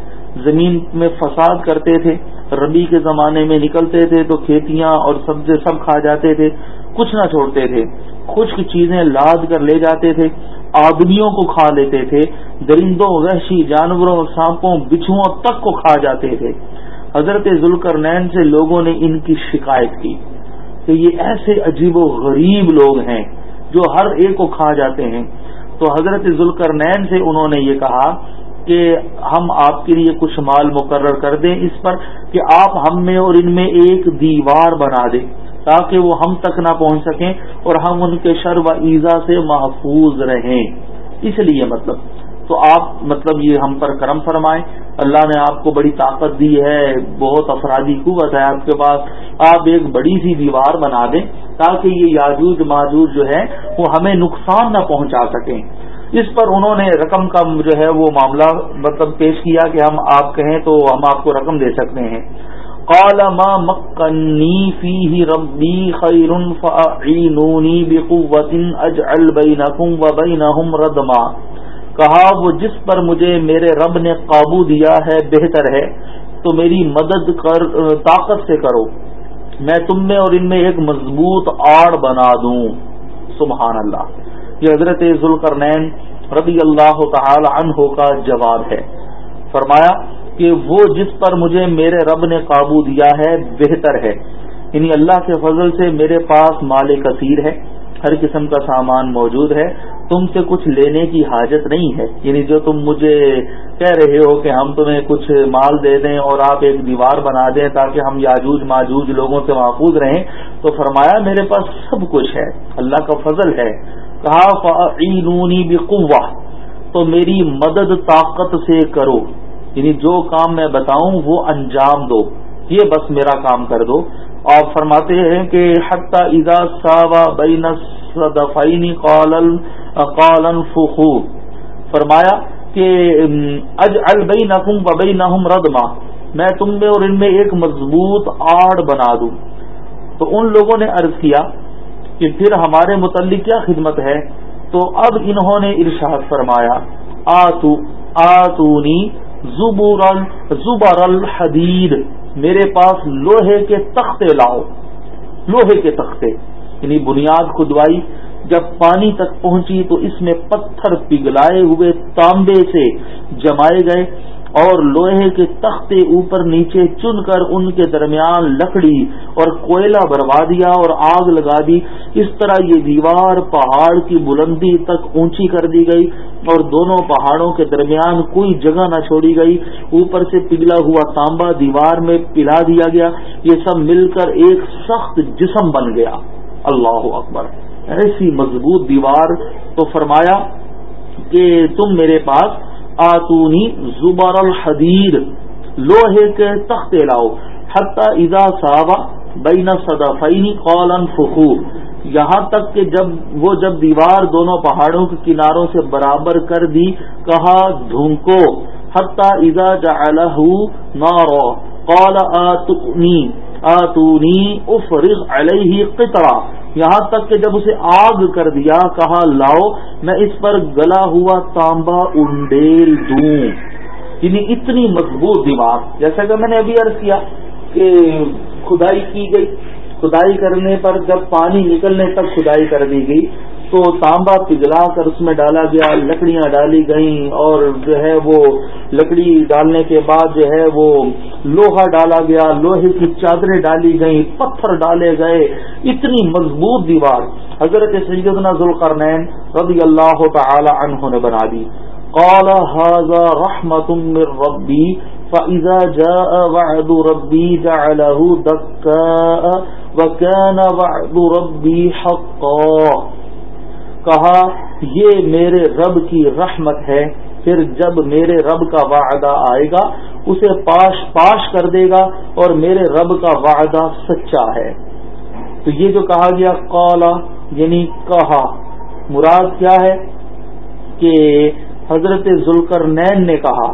زمین میں فساد کرتے تھے۔ ربی کے زمانے میں نکلتے تھے تو کھیتیاں اور سبزے سب کھا جاتے تھے، کچھ نہ چھوڑتے تھے۔ خشک چیزیں لاد کر لے جاتے تھے آدمیوں کو کھا لیتے تھے۔ درندوں، وحشی جانوروں سانپوں، بچھوؤں تک کو کھا جاتے تھے۔ حضرت ذوالکر سے لوگوں نے ان کی شکایت کی۔ کہ یہ ایسے عجیب و غریب لوگ ہیں جو ہر ایک کو کھا جاتے ہیں۔ تو حضرت ذوالکر سے انہوں نے یہ کہا کہ ہم آپ کے لیے کچھ مال مقرر کر دیں اس پر کہ آپ ہم میں اور ان میں ایک دیوار بنا دیں تاکہ وہ ہم تک نہ پہنچ سکیں اور ہم ان کے شر و ایزا سے محفوظ رہیں۔ اس لیے مطلب تو آپ مطلب یہ ہم پر کرم فرمائیں۔ اللہ نے آپ کو بڑی طاقت دی ہے، بہت افرادی قوت ہے آپ کے پاس۔ آپ ایک بڑی سی دیوار بنا دیں تاکہ یہ یاجوج ماجوج جو ہے وہ ہمیں نقصان نہ پہنچا سکیں۔ اس پر انہوں نے رقم کا جو ہے وہ معاملہ مطلب پیش کیا کہ ہم آپ کہیں تو ہم آپ کو رقم دے سکتے ہیں۔ قال ما مکنی فیہ ربی خیر فاعینونی بقوت اجعل بینکم و بینہم ردما۔ کہا، وہ جس پر مجھے میرے رب نے قابو دیا ہے، بہتر ہے، تو میری مدد کر، طاقت سے کرو۔ میں تم میں اور ان میں ایک مضبوط آڑ بنا دوں۔ سبحان اللہ۔ یہ حضرت ذوالقرنین رضی اللہ تعالی عنہ کا جواب ہے۔ فرمایا کہ وہ جس پر مجھے میرے رب نے قابو دیا ہے، بہتر ہے۔ یعنی اللہ کے فضل سے میرے پاس مال کثیر ہے، ہر قسم کا سامان موجود ہے۔ تم سے کچھ لینے کی حاجت نہیں ہے۔ یعنی جو تم مجھے کہہ رہے ہو کہ ہم تمہیں کچھ مال دے دیں اور آپ ایک دیوار بنا دیں تاکہ ہم یاجوج ماجوج لوگوں سے محفوظ رہیں، تو فرمایا میرے پاس سب کچھ ہے، اللہ کا فضل ہے۔ کہا فعینونی بقوہ تو میری مدد، طاقت سے کرو۔ یعنی جو کام میں بتاؤں، وہ انجام دو۔ یہ بس میرا کام کر دو۔ آپ فرماتے ہیں کہ، حتی اذا ساوا بین صدفین قالن فخو فرمایا کہ اج البینکم و بینہم ردما۔ میں تم میں اور ان میں ایک مضبوط آڑ بنا دوں۔ تو ان لوگوں نے عرض کیا کہ پھر ہمارے متعلق کیا خدمت ہے؟ تو اب انہوں نے ارشاد فرمایا، آتو، آتونی زبر زبر الحدید میرے پاس لوہے کے تختے لاؤ۔ لوہے کے تختے یعنی بنیاد کھدوائی جب پانی تک پہنچی تو اس میں پتھر پگلائے ہوئے تانبے سے جمائے گئے۔ اور لوہے کے تختے اوپر نیچے چن کر ان کے درمیان لکڑی اور کوئلہ بروا دیا اور آگ لگا دی۔ اس طرح یہ دیوار پہاڑ کی بلندی تک اونچی کر دی گئی اور دونوں پہاڑوں کے درمیان کوئی جگہ نہ چھوڑی گئی۔ اوپر سے پگھلا ہوا تانبا دیوار میں پلا دیا گیا۔ یہ سب مل کر ایک سخت جسم بن گیا۔ اللہ اکبر۔ ایسی مضبوط دیوار تو فرمایا کہ تم میرے پاس آتونی زبر الحدید، لوہے کے تختے لاؤ، حتی اذا صابا بین صدفین قولا فخو یہاں تک کہ جب وہ جب دیوار دونوں پہاڑوں کے کناروں سے برابر کر دی، کہا دھونکو حتی اذا جعلہ نارا، قال، آتونی آتونی افرغ علیہ قطرہ۔ یہاں تک کہ جب اسے آگ کر دیا، کہا، لاؤ، میں اس پر گلا ہوا تانبا انڈیل دوں۔ یعنی اتنی مضبوط دیوار۔ جیسا کہ میں نے ابھی عرض کیا کہ کھدائی کی گئی۔ کھدائی کرنے پر جب پانی نکلنے تک کھدائی کر دی گئی تو تانبا پگھلا کر اس میں ڈالا گیا، لکڑیاں ڈالی گئیں اور جو ہے وہ لکڑی ڈالنے کے بعد جو ہے وہ لوہا ڈالا گیا، لوہے کی چادریں ڈالی گئیں، پتھر ڈالے گئے، اتنی مضبوط دیوار۔ حضرت سیدنا ذوالقرنین رضی اللہ تعالی عنہ نے بنا دی۔ قال، هذا رحمت من ربی فاذا جاء وعد ربی جعله دكاء وكان وعد ربی حقا کہا، یہ میرے رب کی رحمت ہے، پھر جب میرے رب کا وعدہ آئے گا، اسے پاش پاش کر دے گا اور میرے رب کا وعدہ سچا ہے. تو یہ جو کہا گیا، قالا یعنی کہا، مراد کیا ہے؟ کہ حضرت ذوالکر نین نے کہا،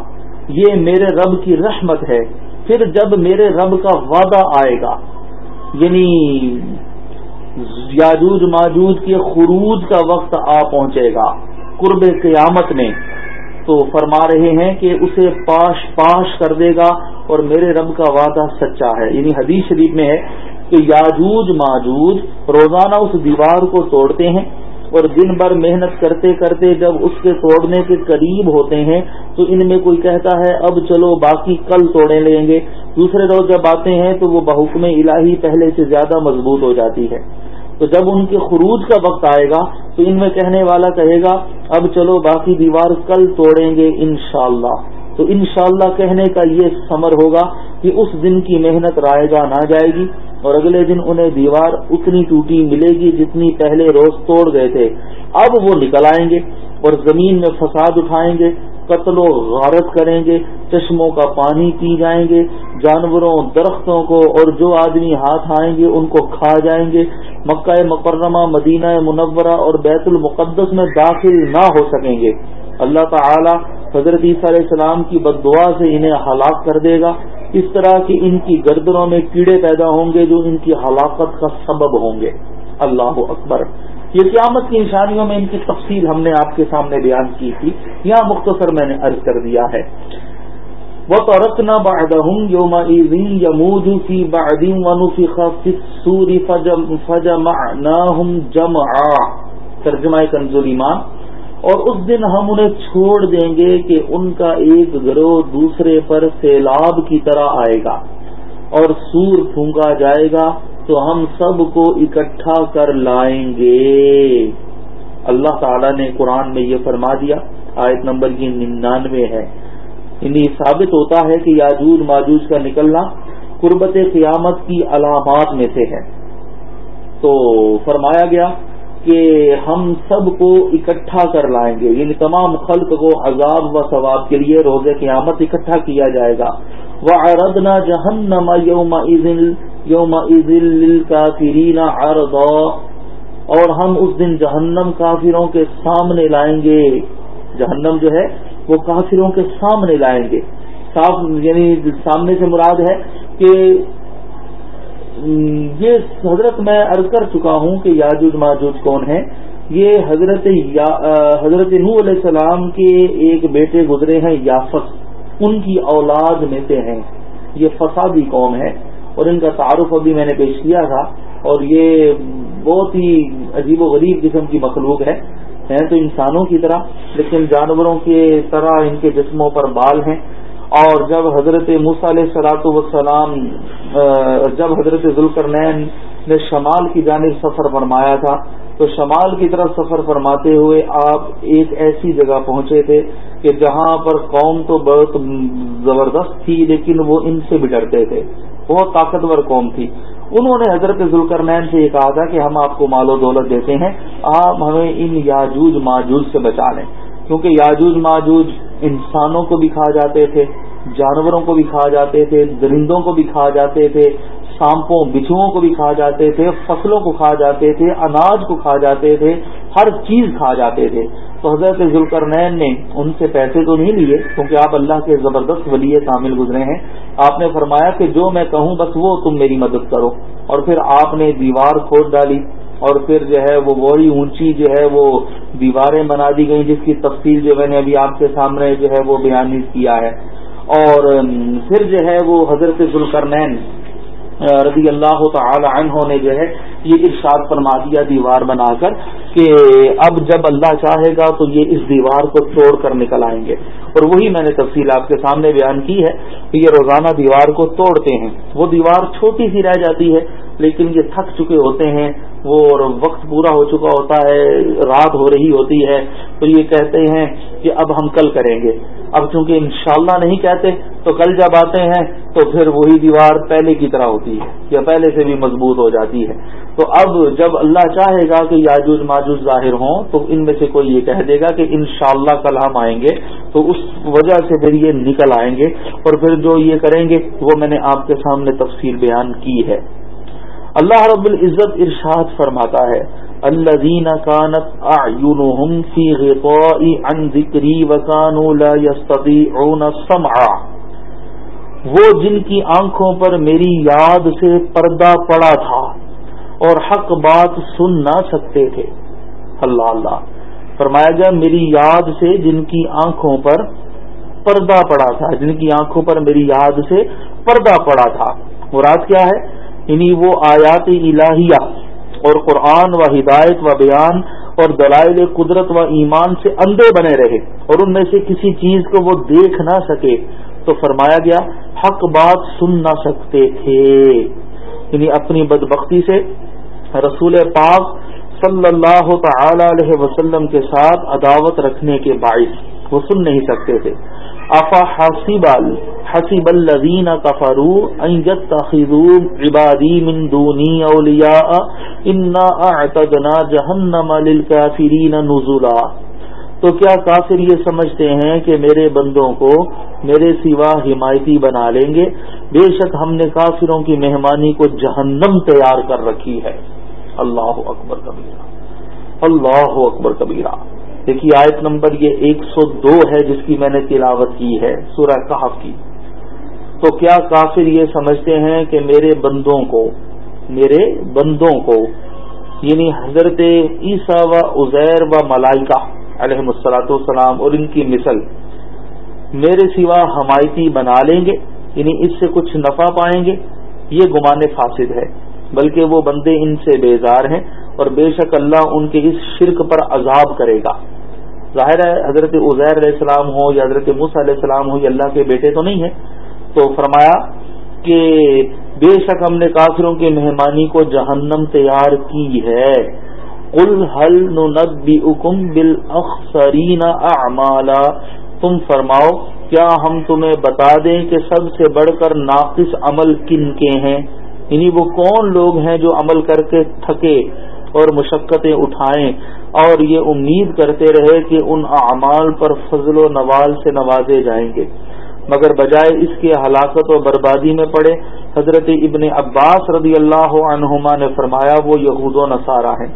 یہ میرے رب کی رحمت ہے، پھر جب میرے رب کا وعدہ آئے گا یعنی یاجوج ماجوج کے خروج کا وقت آ پہنچے گا۔ قرب قیامت میں۔ تو فرما رہے ہیں کہ اسے پاش پاش کر دے گا اور میرے رب کا وعدہ سچا ہے۔ یعنی حدیث شریف میں ہے کہ یاجوج ماجوج روزانہ اس دیوار کو توڑتے ہیں۔ اور دن بھر محنت کرتے کرتے جب اس کے توڑنے کے قریب ہوتے ہیں، تو ان میں کوئی کہتا ہے، اب چلو باقی کل توڑے لیں گے۔ دوسرے روز جب آتے ہیں، تو وہ بحکم الہی پہلے سے زیادہ مضبوط ہو جاتی ہے۔ تو جب ان کے خروج کا وقت آئے گا، تو ان میں کہنے والا کہے گا، اب چلو باقی دیوار کل توڑیں گے انشاءاللہ۔ تو انشاءاللہ کہنے کا یہ سمر ہوگا کہ اس دن کی محنت رائے گا نہ جائے گی اور اگلے دن انہیں دیوار اتنی ٹوٹی ملے گی جتنی پہلے روز توڑ گئے تھے۔ اب وہ نکل آئیں گے اور زمین میں فساد اٹھائیں گے، قتل و غارت کریں گے، چشموں کا پانی پی جائیں گے، جانوروں، درختوں کو اور جو آدمی ہاتھ آئیں گے ان کو کھا جائیں گے۔ مکہ مکرمہ، مدینہ منورہ اور بیت المقدس میں داخل نہ ہو سکیں گے۔ اللہ تعالی حضرت عیسیٰ علیہ السلام کی بد دعا سے انہیں ہلاک کر دے گا۔ اس طرح کی ان کی گردنوں میں کیڑے پیدا ہوں گے جو ان کی ہلاکت کا سبب ہوں گے۔ اللہ اکبر۔ یہ قیامت کی نشانیوں میں ان کی تفصیل ہم نے آپ کے سامنے بیان کی تھی۔ یہاں مختصر میں نے عرض کر دیا ہے۔ وہ تو رکنا بادم یوم یمود فی بادیم سوری فجم جم ترجمہ کنزول ایمان۔ اور اس دن ہم انہیں چھوڑ دیں گے کہ ان کا ایک گروہ دوسرے پر سیلاب کی طرح آئے گا اور سور پھونکا جائے گا تو ہم سب کو اکٹھا کر لائیں گے۔ اللہ تعالی نے قرآن میں یہ فرما دیا، آیت نمبر کی ننانوے ہے۔ انہیں ثابت ہوتا ہے کہ یاجوج ماجوج کا نکلنا قربت قیامت کی علامات میں سے ہے۔ تو فرمایا گیا کہ ہم سب کو اکٹھا کر لائیں گے۔ یعنی تمام خلق کو عذاب و ثواب کے لیے روز قیامت اکٹھا کیا جائے گا۔ وہ اردنا جہنم یوم یوم کا فرینا اور ہم اس دن جہنم کافروں کے سامنے لائیں گے۔ جہنم جو ہے، وہ کافروں کے سامنے لائیں گے۔ صاف یعنی سامنے سے مراد ہے کہ یہ حضرت میں عرض کر چکا ہوں کہ یاجوج ماجوج کون ہے یہ حضرت حضرت نو علیہ السلام کے ایک بیٹے گزرے ہیں، یافت۔ ان کی اولاد میں سے ہیں۔ یہ فسادی قوم ہے اور ان کا تعارف ابھی میں نے پیش کیا تھا اور یہ بہت ہی عجیب و غریب قسم کی مخلوق ہے، ہیں تو انسانوں کی طرح، لیکن جانوروں کی طرح ان کے جسموں پر بال ہیں۔ اور جب حضرت علیہ سلاط وسلام جب حضرت ذوالکر نے شمال کی جانب سفر فرمایا تھا، تو شمال کی طرف سفر فرماتے ہوئے آپ ایک ایسی جگہ پہنچے تھے کہ جہاں پر قوم تو بہت زبردست تھی، لیکن وہ ان سے بھی ڈرتے تھے۔ بہت طاقتور قوم تھی۔ انہوں نے حضرت ذوالکر سے یہ کہا تھا کہ ہم آپ کو مال و دولت دیتے ہیں، آپ ہمیں ان یاجوج ماجوج سے بچا لیں۔ کیونکہ یاجوج ماجوج انسانوں کو بھی کھا جاتے تھے، جانوروں کو بھی کھا جاتے تھے، درندوں کو بھی کھا جاتے تھے، سانپوں، بچھوؤں کو بھی کھا جاتے تھے، فصلوں کو کھا جاتے تھے، اناج کو کھا جاتے تھے، ہر چیز کھا جاتے تھے۔ تو حضرت ذوالکر نے ان سے پیسے تو نہیں لیے، کیونکہ آپ اللہ کے زبردست ولی کامل گزرے ہیں۔ آپ نے فرمایا کہ جو میں کہوں، بس وہ تم میری مدد کرو۔ اور پھر آپ نے دیوار کھود ڈالی۔ اور پھر جو ہے وہ بڑی اونچی جو ہے وہ دیواریں بنا دی گئی جس کی تفصیل جو میں نے ابھی آپ کے سامنے جو ہے وہ بیان کیا ہے۔ اور پھر جو ہے وہ حضرت ذوالکر رضی اللہ تعالی عنہ نے جو ہے یہ ارشاد فرما دیا دیوار بنا کر۔ کہ اب جب اللہ چاہے گا تو یہ اس دیوار کو توڑ کر نکل آئیں گے۔ اور وہی میں نے تفصیل آپ کے سامنے بیان کی ہے کہ یہ روزانہ دیوار کو توڑتے ہیں۔ وہ دیوار چھوٹی سی رہ جاتی ہے، لیکن یہ تھک چکے ہوتے ہیں۔ وہ وقت پورا ہو چکا ہوتا ہے، رات ہو رہی ہوتی ہے۔ تو یہ کہتے ہیں کہ اب ہم کل کریں گے۔ اب چونکہ انشاءاللہ نہیں کہتے، تو کل جب آتے ہیں تو پھر وہی دیوار پہلے کی طرح ہوتی ہے، یا پہلے سے بھی مضبوط ہو جاتی ہے۔ تو اب جب اللہ چاہے گا کہ یاجوج ماجوج ظاہر ہوں تو ان میں سے کوئی یہ کہہ دے گا کہ انشاءاللہ کل ہم آئیں گے تو اس وجہ سے پھر یہ نکل آئیں گے اور پھر جو یہ کریں گے وہ میں نے آپ کے سامنے تفصیل بیان کی ہے۔ اللہ رب العزت ارشاد فرماتا ہے الذين كانت اعينهم في غطاء عن ذكري وكانوا لا يستطيعون السمع۔ وہ جن کی آنکھوں پر میری یاد سے پردہ پڑا تھا اور حق بات سن نہ سکتے تھے۔ اللہ اللہ۔ فرمایا گیا میری یاد سے جن کی آنکھوں پر پردہ پڑا تھا، جن کی آنکھوں پر میری یاد سے پردہ پڑا تھا۔ مراد کیا ہے؟ یعنی وہ آیات الہیہ اور قرآن و ہدایت و بیان اور دلائل قدرت و ایمان سے اندھے بنے رہے اور ان میں سے کسی چیز کو وہ دیکھ نہ سکے۔ تو فرمایا گیا، حق بات سن نہ سکتے تھے۔ یعنی اپنی بدبختی سے رسول پاک صلی اللہ تعالی علیہ وسلم کے ساتھ عداوت رکھنے کے باعث وہ سن نہیں سکتے تھے۔ افا حسیب حسیب الذین کفروا ان عبادی من دونی اولیاء انا اعتدنا جہنم للکافرین نزلا۔ تو کیا کافر یہ سمجھتے ہیں کہ میرے بندوں کو میرے سوا حمایتی بنا لیں گے؟ بے شک ہم نے کافروں کی مہمانی کو جہنم تیار کر رکھی ہے۔ اللہ اکبر کبیرہ۔ اللہ اکبر کبیرہ۔ دیکھیے آیت نمبر یہ ایک سو دو ہے جس کی میں نے تلاوت کی ہے سورہ کہف کی۔ تو کیا کافر یہ سمجھتے ہیں کہ میرے بندوں کو، میرے بندوں کو یعنی حضرت عیسیٰ و عزیر و ملائکہ علیہ مسلاط والسلام اور ان کی مثل، میرے سوا حمایتی بنا لیں گے یعنی اس سے کچھ نفع پائیں گے، یہ گمان فاسد ہے۔ بلکہ وہ بندے ان سے بیزار ہیں اور بے شک اللہ ان کے اس شرک پر عذاب کرے گا۔ ظاہر ہے، حضرت عزیر علیہ السلام ہو یا حضرت مس علیہ السلام ہو یا اللہ کے بیٹے تو نہیں ہیں۔ تو فرمایا کہ بے شک ہم نے کافروں کی مہمانی کو جہنم تیار کی ہے۔ قل هل ننبئكم بالاخسرین اعمالا؟ تم فرماؤ، کیا ہم تمہیں بتا دیں کہ سب سے بڑھ کر ناقص عمل کن کے ہیں؟ یعنی وہ کون لوگ ہیں جو عمل کر کے تھکے اور مشقتیں اٹھائیں اور یہ امید کرتے رہے کہ ان اعمال پر فضل و نوال سے نوازے جائیں گے۔ مگر بجائے اس کے ہلاکت و بربادی میں پڑے، حضرت ابن عباس رضی اللہ عنہما نے فرمایا، وہ یہود و نصارہ ہیں۔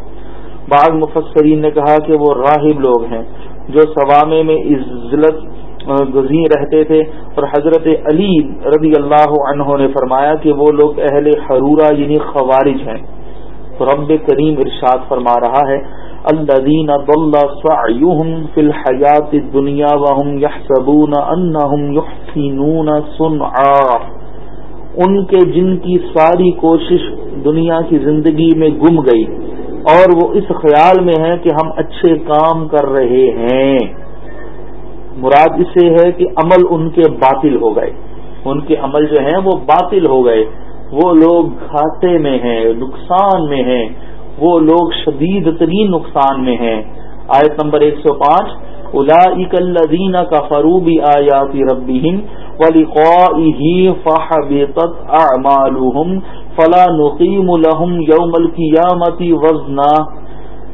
بعض مفسرین نے کہا کہ وہ راہب لوگ ہیں جو سوامے میں عزلت گزین رہتے تھے اور حضرت علی رضی اللہ عنہ نے فرمایا کہ وہ لوگ اہل حرورہ یعنی خوارج ہیں۔ رب کریم ارشاد فرما رہا ہے الذين ضل سعيهم في الحياة الدنيا وهم يحسبون انهم يحسنون صنعا۔ ان کے جن کی ساری کوشش دنیا کی زندگی میں گم گئی اور وہ اس خیال میں ہے کہ ہم اچھے کام کر رہے ہیں۔ مراد اسے ہے کہ عمل ان کے باطل ہو گئے۔ ان کے عمل جو ہیں وہ باطل ہو گئے۔ وہ لوگ گھاٹے میں ہیں، نقصان میں ہیں۔ وہ لوگ شدید ترین نقصان میں ہیں۔ آیت نمبر ایک سو پانچ الا اکلین کا فروبی آیاتی ربی ولی فلا نقیم لهم یوم القیامتی وزنا۔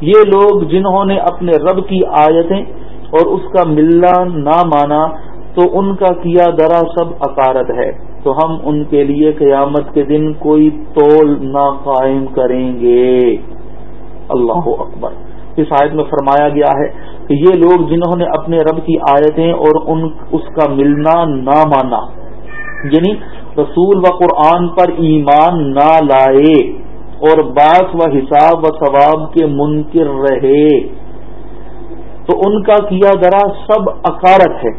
یہ لوگ جنہوں نے اپنے رب کی آیتیں اور اس کا ملنا نہ مانا تو ان کا کیا درا سب اکارت ہے۔ تو ہم ان کے لیے قیامت کے دن کوئی تول نہ قائم کریں گے۔ اللہ اکبر۔ اس آیت میں فرمایا گیا ہے کہ یہ لوگ جنہوں نے اپنے رب کی آیتیں اور ان اس کا ملنا نہ مانا یعنی رسول و قرآن پر ایمان نہ لائے اور باس و حساب و ثواب کے منکر رہے۔ تو ان کا کیا ذرا سب اکارت ہے۔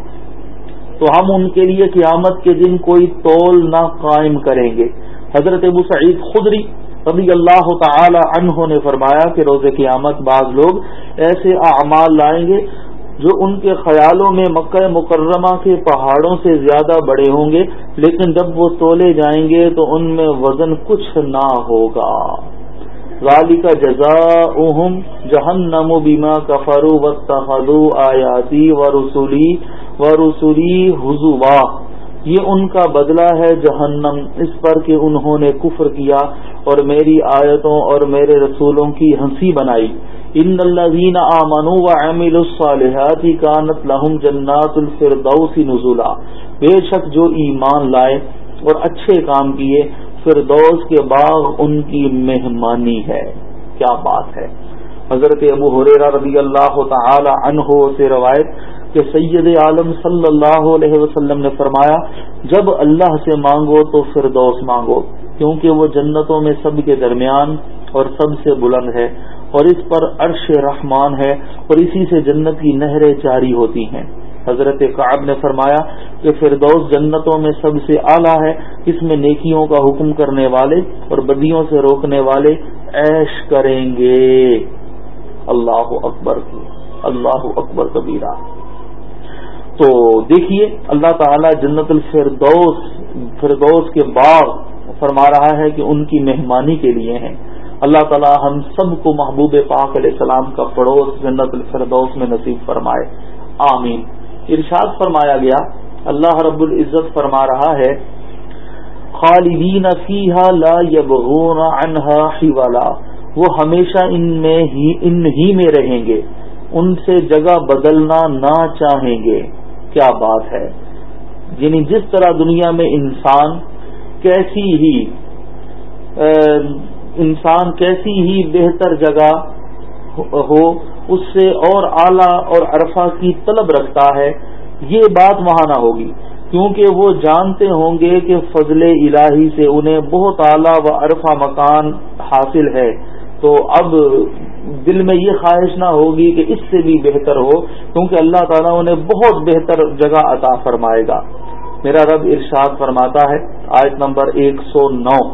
تو ہم ان کے لیے قیامت کے دن کوئی تول نہ قائم کریں گے۔ حضرت ابو سعید خدری رضی اللہ تعالی عنہ نے فرمایا کہ روز قیامت بعض لوگ ایسے اعمال لائیں گے جو ان کے خیالوں میں مکہ مکرمہ کے پہاڑوں سے زیادہ بڑے ہوں گے، لیکن جب وہ تولے جائیں گے تو ان میں وزن کچھ نہ ہوگا۔ غالی کا جزا اہم جہنم بیما کفرو و تحدو آیاتی و رسولی و رسولی حضوا یہ ان کا بدلہ ہے جہنم، اس پر کہ انہوں نے کفر کیا اور میری آیتوں اور میرے رسولوں کی ہنسی بنائی۔ ان الذين امنوا وعملوا الصالحات كانت لهم جنات الفردوس نزلا۔ بے شک جو ایمان لائے اور اچھے کام کیے فردوس کے باغ ان کی مہمانی ہے۔ کیا بات ہے؟ حضرت ابو حریرہ رضی اللہ تعالی عنہ سے روایت کہ سید عالم صلی اللہ علیہ وسلم نے فرمایا، جب اللہ سے مانگو تو فردوس مانگو، کیونکہ وہ جنتوں میں سب کے درمیان اور سب سے بلند ہے، اور اس پر عرش رحمان ہے، اور اسی سے جنت کی نہریں جاری ہوتی ہیں۔ حضرت قعب نے فرمایا کہ فردوس جنتوں میں سب سے اعلیٰ ہے، اس میں نیکیوں کا حکم کرنے والے اور بدیوں سے روکنے والے عیش کریں گے۔ اللہ اکبر اللہ اکبر کبیرہ۔ تو دیکھیے، اللہ تعالی جنت الفردوس، فردوس کے باغ فرما رہا ہے کہ ان کی مہمانی کے لیے ہیں۔ اللہ تعالی ہم سب کو محبوب پاک علیہ السلام کا پڑوس جنت الفردوس میں نصیب فرمائے۔ آمین۔ ارشاد فرمایا گیا، اللہ رب العزت فرما رہا ہے، خالدین فیہا لا یبغون عنہا حوالا وہ ہمیشہ ان میں ہی، ان ہی میں رہیں گے، ان سے جگہ بدلنا نہ چاہیں گے۔ کیا بات ہے؟ یعنی جس طرح دنیا میں انسان کیسی ہی انسان کیسی ہی بہتر جگہ ہو اس سے اور اعلی اور عرفہ کی طلب رکھتا ہے، یہ بات وہاں نہ ہوگی، کیونکہ وہ جانتے ہوں گے کہ فضل الہی سے انہیں بہت اعلیٰ و عرفہ مکان حاصل ہے۔ تو اب دل میں یہ خواہش نہ ہوگی کہ اس سے بھی بہتر ہو، کیونکہ اللہ تعالیٰ انہیں بہت بہتر جگہ عطا فرمائے گا۔ میرا رب ارشاد فرماتا ہے، آیت نمبر ایک سو نو۔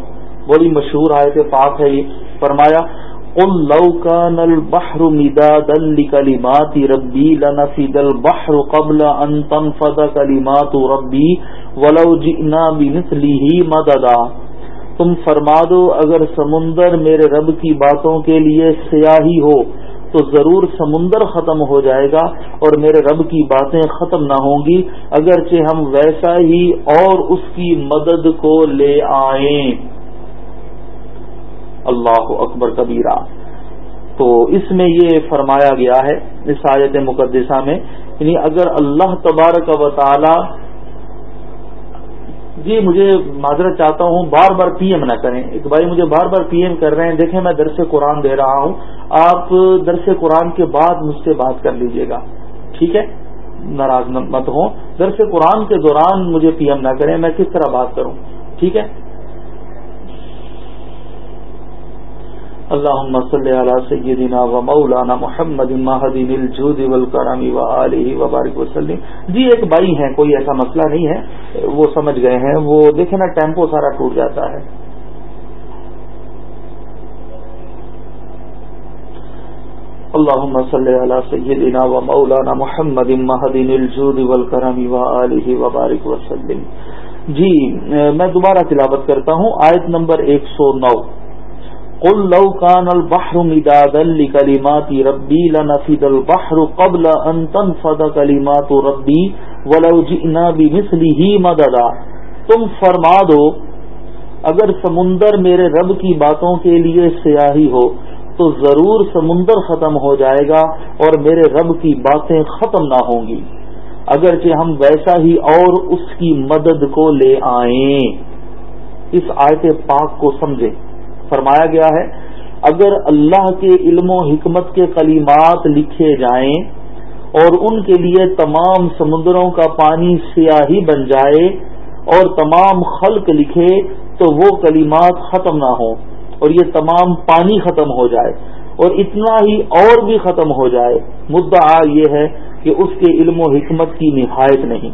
بڑی مشہور آیت پاک ہے یہ۔ فرمایا قل لو كان البحر مدادا لكلمات ربي لنفد البحر قبل ان تنفد كلمات ربي ولو جئنا بمثله مددا۔ تم فرما دو، اگر سمندر میرے رب کی باتوں کے لیے سیاہی ہو، تو ضرور سمندر ختم ہو جائے گا اور میرے رب کی باتیں ختم نہ ہوں گی، اگرچہ ہم ویسا ہی اور اس کی مدد کو لے آئیں۔ اللہ اکبر کبیرہ۔ تو اس میں یہ فرمایا گیا ہے، اس آیت مقدسہ میں یعنی اگر اللہ تبارک و تعالی جی مجھے معذرت چاہتا ہوں، بار بار پی ایم نہ کریں۔ ایک بھائی مجھے بار بار پی ایم کر رہے ہیں، دیکھیں میں درس قرآن دے رہا ہوں۔ آپ درس قرآن کے بعد مجھ سے بات کر لیجیے گا۔ ٹھیک ہے؟ ناراض مت ہوں۔ درس قرآن کے دوران مجھے پی ایم نہ کریں، میں کس طرح بات کروں؟ ٹھیک ہے؟ اللهم صل على سيدنا ومولانا محمد المهدي الجود والكرم وآله وبارك وسلم. جی ایک بھائی ہیں، کوئی ایسا مسئلہ نہیں ہے، وہ سمجھ گئے ہیں، وہ دیکھیں نا، ٹیمپو سارا ٹوٹ جاتا ہے۔ اللهم صل على سيدنا ومولانا محمد المهدي الجود والكرم وآله وبارك وسلم۔ جی میں دوبارہ تلاوت کرتا ہوں، آیت نمبر 109 قل لو كان البحر مدادا لكلمات ربي لنفد البحر قبل ان تنفد كلمات ربي ولو جئنا بمثله مددا۔ تم فرما دو، اگر سمندر میرے رب کی باتوں کے لیے سیاہی ہو، تو ضرور سمندر ختم ہو جائے گا اور میرے رب کی باتیں ختم نہ ہوں گی۔ اگرچہ ہم ویسا ہی اور اس کی مدد کو لے آئیں۔ اس آیت پاک کو سمجھیں۔ فرمایا گیا ہے، اگر اللہ کے علم و حکمت کے کلیمات لکھے جائیں اور ان کے لیے تمام سمندروں کا پانی سیاہی بن جائے اور تمام خلق لکھے، تو وہ کلیمات ختم نہ ہوں اور یہ تمام پانی ختم ہو جائے اور اتنا ہی اور بھی ختم ہو جائے۔ مدعا یہ ہے کہ اس کے علم و حکمت کی نہایت نہیں۔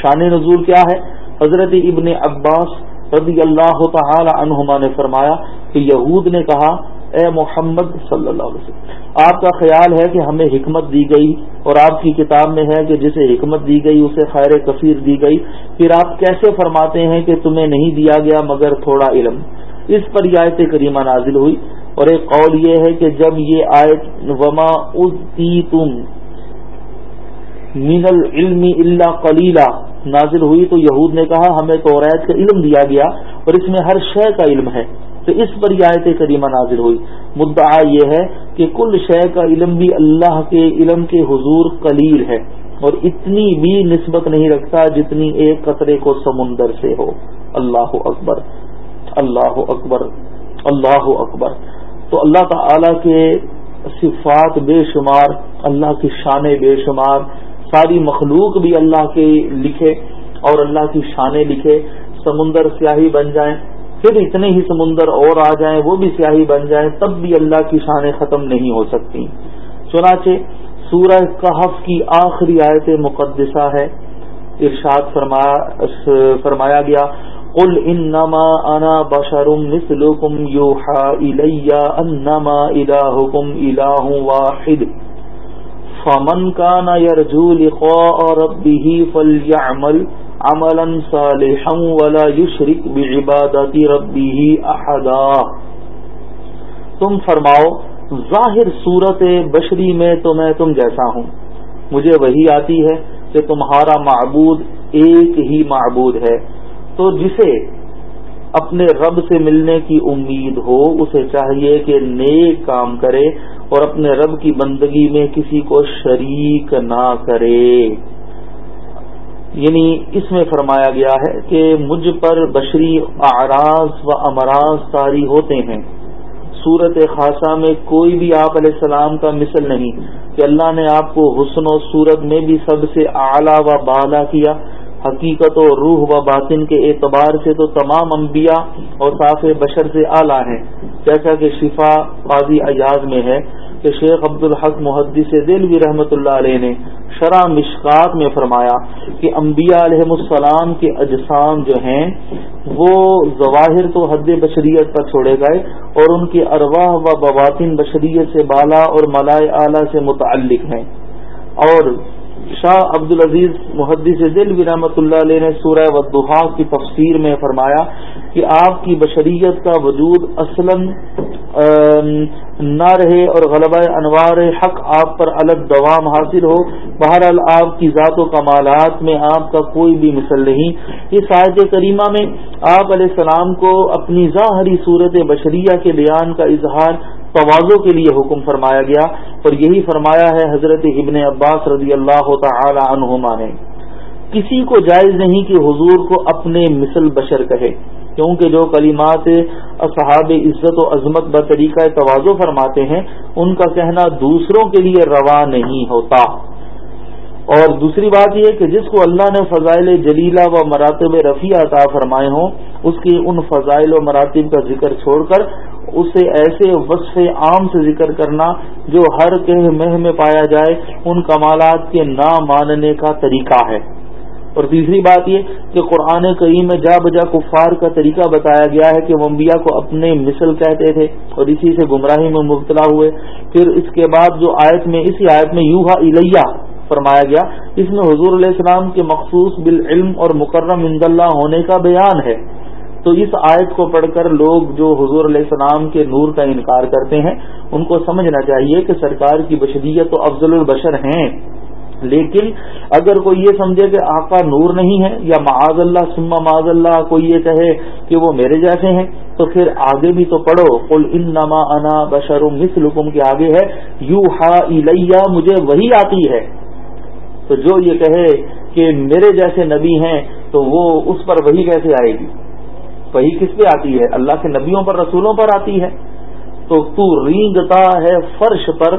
شان نزول کیا ہے؟ حضرت ابن عباس رضی اللہ تعالی عنہما نے فرمایا کہ یہود نے کہا، اے محمد صلی اللہ علیہ وسلم، آپ کا خیال ہے کہ ہمیں حکمت دی گئی اور آپ کی کتاب میں ہے کہ جسے حکمت دی گئی اسے خیر کثیر دی گئی، پھر آپ کیسے فرماتے ہیں کہ تمہیں نہیں دیا گیا مگر تھوڑا علم؟ اس پر یہ آیت کریمہ نازل ہوئی اور ایک قول یہ ہے کہ جب یہ آیت وما تم من العلم اللہ کلیلہ نازل ہوئی تو یہود نے کہا، ہمیں تو کا علم دیا گیا اور اس میں ہر شے کا علم ہے۔ تو اس پر یہ آیت کریمہ نازل ہوئی۔ مدعا یہ ہے کہ کل شے کا علم بھی اللہ کے علم کے حضور کلیل ہے اور اتنی بھی نسبت نہیں رکھتا جتنی ایک قطرے کو سمندر سے ہو۔ اللہ اکبر۔ اللہ اکبر۔ اللہ اکبر۔ تو اللہ تعالی کے صفات بے شمار، اللہ کی شان بے شمار ساری مخلوق بھی اللہ کے لکھے اور اللہ کی شانیں لکھے، سمندر سیاہی بن جائیں، پھر اتنے ہی سمندر اور آ جائیں، وہ بھی سیاہی بن جائیں، تب بھی اللہ کی شانیں ختم نہیں ہو سکتی۔ چنانچہ سورہ کہف کی آخری آیت مقدسہ ہے۔ ارشاد فرمایا فرمایا گیا، قل انما انا بشر مثلكم يوحى الي انما الهكم اله واحد۔ فمن كان يرجو لقاء ربه فليعمل عملا صالحا ولا يشرك بعبادة ربه احدا تم فرماؤ، ظاہر صورت بشری میں تو میں تم جیسا ہوں۔ مجھے وہی آتی ہے کہ تمہارا معبود ایک ہی معبود ہے۔ تو جسے اپنے رب سے ملنے کی امید ہو، اسے چاہیے کہ نیک کام کرے اور اپنے رب کی بندگی میں کسی کو شریک نہ کرے۔ یعنی اس میں فرمایا گیا ہے کہ مجھ پر بشری اعراض و امراض ساری ہوتے ہیں۔ صورت خاصہ میں کوئی بھی آپ علیہ السلام کا مثل نہیں کہ اللہ نے آپ کو حسن و صورت میں بھی سب سے اعلیٰ و بالا کیا۔ حقیقت و روح و باطن کے اعتبار سے تو تمام انبیاء اور صاف بشر سے اعلیٰ ہیں۔ جیسا کہ شفا قاضی ایاز میں ہے کہ شیخ عبد الحق محدث دل بھی رحمۃ اللہ علیہ نے شرح مشکات میں فرمایا کہ انبیاء علیہ السلام کے اجسام جو ہیں، وہ ظواہر تو حد بشریت پر چھوڑے گئے اور ان کی ارواح و بواطن بشریت سے بالا اور ملائے اعلیٰ سے متعلق ہیں۔ اور شاہ عبد العزیز محدث دل بھی رحمۃ اللہ علیہ نے سورہ ودہا کی تفسیر میں فرمایا کہ آپ کی بشریت کا وجود اصلا نہ رہے اور غلبہ انوار حق آپ پر الگ دوام حاصل ہو۔ بہرحال آپ کی ذات و کمالات میں آپ کا کوئی بھی مثل نہیں۔ اس آیت کریمہ میں آپ علیہ السلام کو اپنی ظاہری صورت بشریہ کے بیان کا اظہار توازوں کے لیے حکم فرمایا گیا اور یہی فرمایا ہے حضرت ابن عباس رضی اللہ تعالی عنہما نے۔ کسی کو جائز نہیں کہ حضور کو اپنے مثل بشر کہے، کیونکہ جو کلمات اصحاب عزت و عظمت بطریقہ توازو فرماتے ہیں، ان کا کہنا دوسروں کے لیے روا نہیں ہوتا۔ اور دوسری بات یہ کہ جس کو اللہ نے فضائل جلیلہ و مراتب رفیع عطا فرمائے ہوں، اس کی ان فضائل و مراتب کا ذکر چھوڑ کر اسے ایسے وصف عام سے ذکر کرنا جو ہر کہ مہ میں پایا جائے، ان کمالات کے نہ ماننے کا طریقہ ہے۔ اور تیسری بات یہ کہ قرآن کریم میں جا بجا کفار کا طریقہ بتایا گیا ہے کہ وہ انبیاء کو اپنے مثل کہتے تھے اور اسی سے گمراہی میں مبتلا ہوئے۔ پھر اس کے بعد جو آیت میں، اسی آیت میں یوہا الیہ فرمایا گیا، اس میں حضور علیہ السلام کے مخصوص بالعلم اور مکرم اللہ ہونے کا بیان ہے۔ تو اس آیت کو پڑھ کر لوگ جو حضور علیہ السلام کے نور کا انکار کرتے ہیں، ان کو سمجھنا چاہیے کہ سرکار کی بشریت تو افضل البشر ہیں۔ لیکن اگر کوئی یہ سمجھے کہ آقا نور نہیں ہے یا معاذ اللہ سما معاذ اللہ کوئی یہ کہے کہ وہ میرے جیسے ہیں، تو پھر آگے بھی تو پڑھو۔ قل ان نما انا بشر مثلکم کے آگے ہے۔ یو ہا مجھے وہی آتی ہے۔ تو جو یہ کہے کہ میرے جیسے نبی ہیں، تو وہ اس پر وہی کیسے آئے گی؟ وہی کس پہ آتی ہے؟ اللہ کے نبیوں پر، رسولوں پر آتی ہے۔ تو تو رینگتا ہے فرش پر،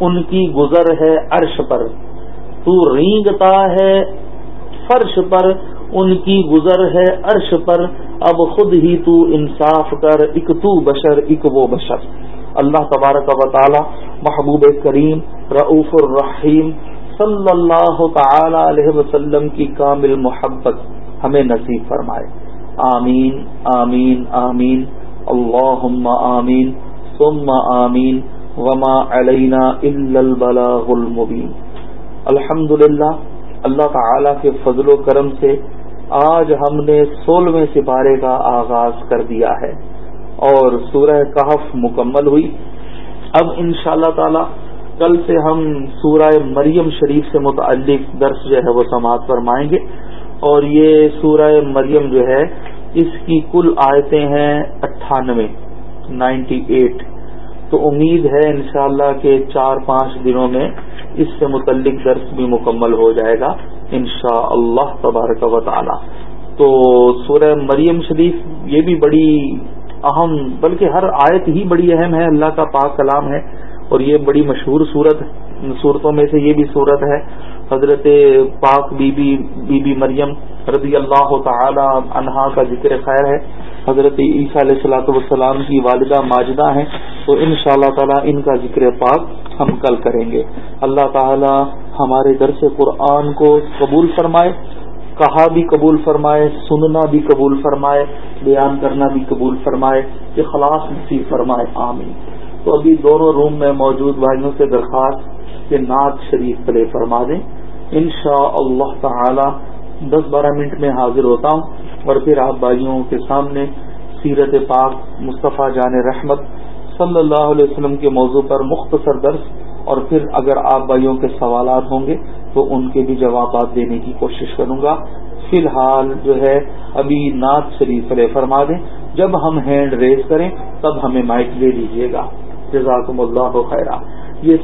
ان کی گزر ہے عرش پر۔ تو رینگتا ہے فرش پر، ان کی گزر ہے عرش پر۔ اب خود ہی تو انصاف کر اک تو بشر اک وہ بشر۔ اللہ تبارک و تعالی محبوب کریم رعف الرحیم، صلی اللہ تعالی علیہ وسلم کی کامل محبت ہمیں نصیب فرمائے۔ آمین آمین آمین اللہ آمین، ثم آمین، وما علینا الا البلاغ المبین۔ الحمد اللہ تعالی کے فضل و کرم سے آج ہم نے سولہویں سپارے کا آغاز کر دیا ہے اور سورہ کہف مکمل ہوئی۔ اب ان شاء اللہ تعالی کل سے ہم سورہ مریم شریف سے متعلق درس جو ہے وہ سماعت فرمائیں گے۔ اور یہ سورہ مریم جو ہے، اس کی کل آیتیں ہیں اٹھانوے، نائنٹی ایٹ۔ تو امید ہے انشاءاللہ کہ چار پانچ دنوں میں اس سے متعلق درس بھی مکمل ہو جائے گا انشاء اللہ تبارک و تعالی۔ تو سورہ مریم شریف یہ بھی بڑی اہم، بلکہ ہر آیت ہی بڑی اہم ہے، اللہ کا پاک کلام ہے، اور یہ بڑی مشہور صورت، صورتوں میں سے یہ بھی صورت ہے۔ حضرت پاک be be be be Maryam رضی اللہ تعالی عنہا کا ذکر خیر ہے۔ حضرت عیسیٰ علیہ السلاۃ والسلام کی والدہ ماجدہ ہیں۔ تو ان شاء اللہ تعالیٰ ان کا ذکر پاک ہم کل کریں گے۔ اللہ تعالی ہمارے درس قرآن کو قبول فرمائے، کہا بھی قبول فرمائے، سننا بھی قبول فرمائے، بیان کرنا بھی قبول فرمائے، اخلاص نصیب فرمائے، آمین۔ تو ابھی دونوں روم میں موجود بھائیوں سے درخواست کہ نعت شریف پلے فرما دیں۔ ان شاء اللہ تعالی دس بارہ منٹ میں حاضر ہوتا ہوں اور پھر آپ بھائیوں کے سامنے سیرت پاک مصطفیٰ جان رحمت صلی اللہ علیہ وسلم کے موضوع پر مختصر درس اور پھر اگر آپ بھائیوں کے سوالات ہوں گے تو ان کے بھی جوابات دینے کی کوشش کروں گا۔ فی الحال جو ہے ابھی نعت شریف علیہ فرما دیں۔ جب ہم ہینڈ ریز کریں تب ہمیں مائک لے لیجیے گا۔ جزاکم اللہ خیرہ۔ یہ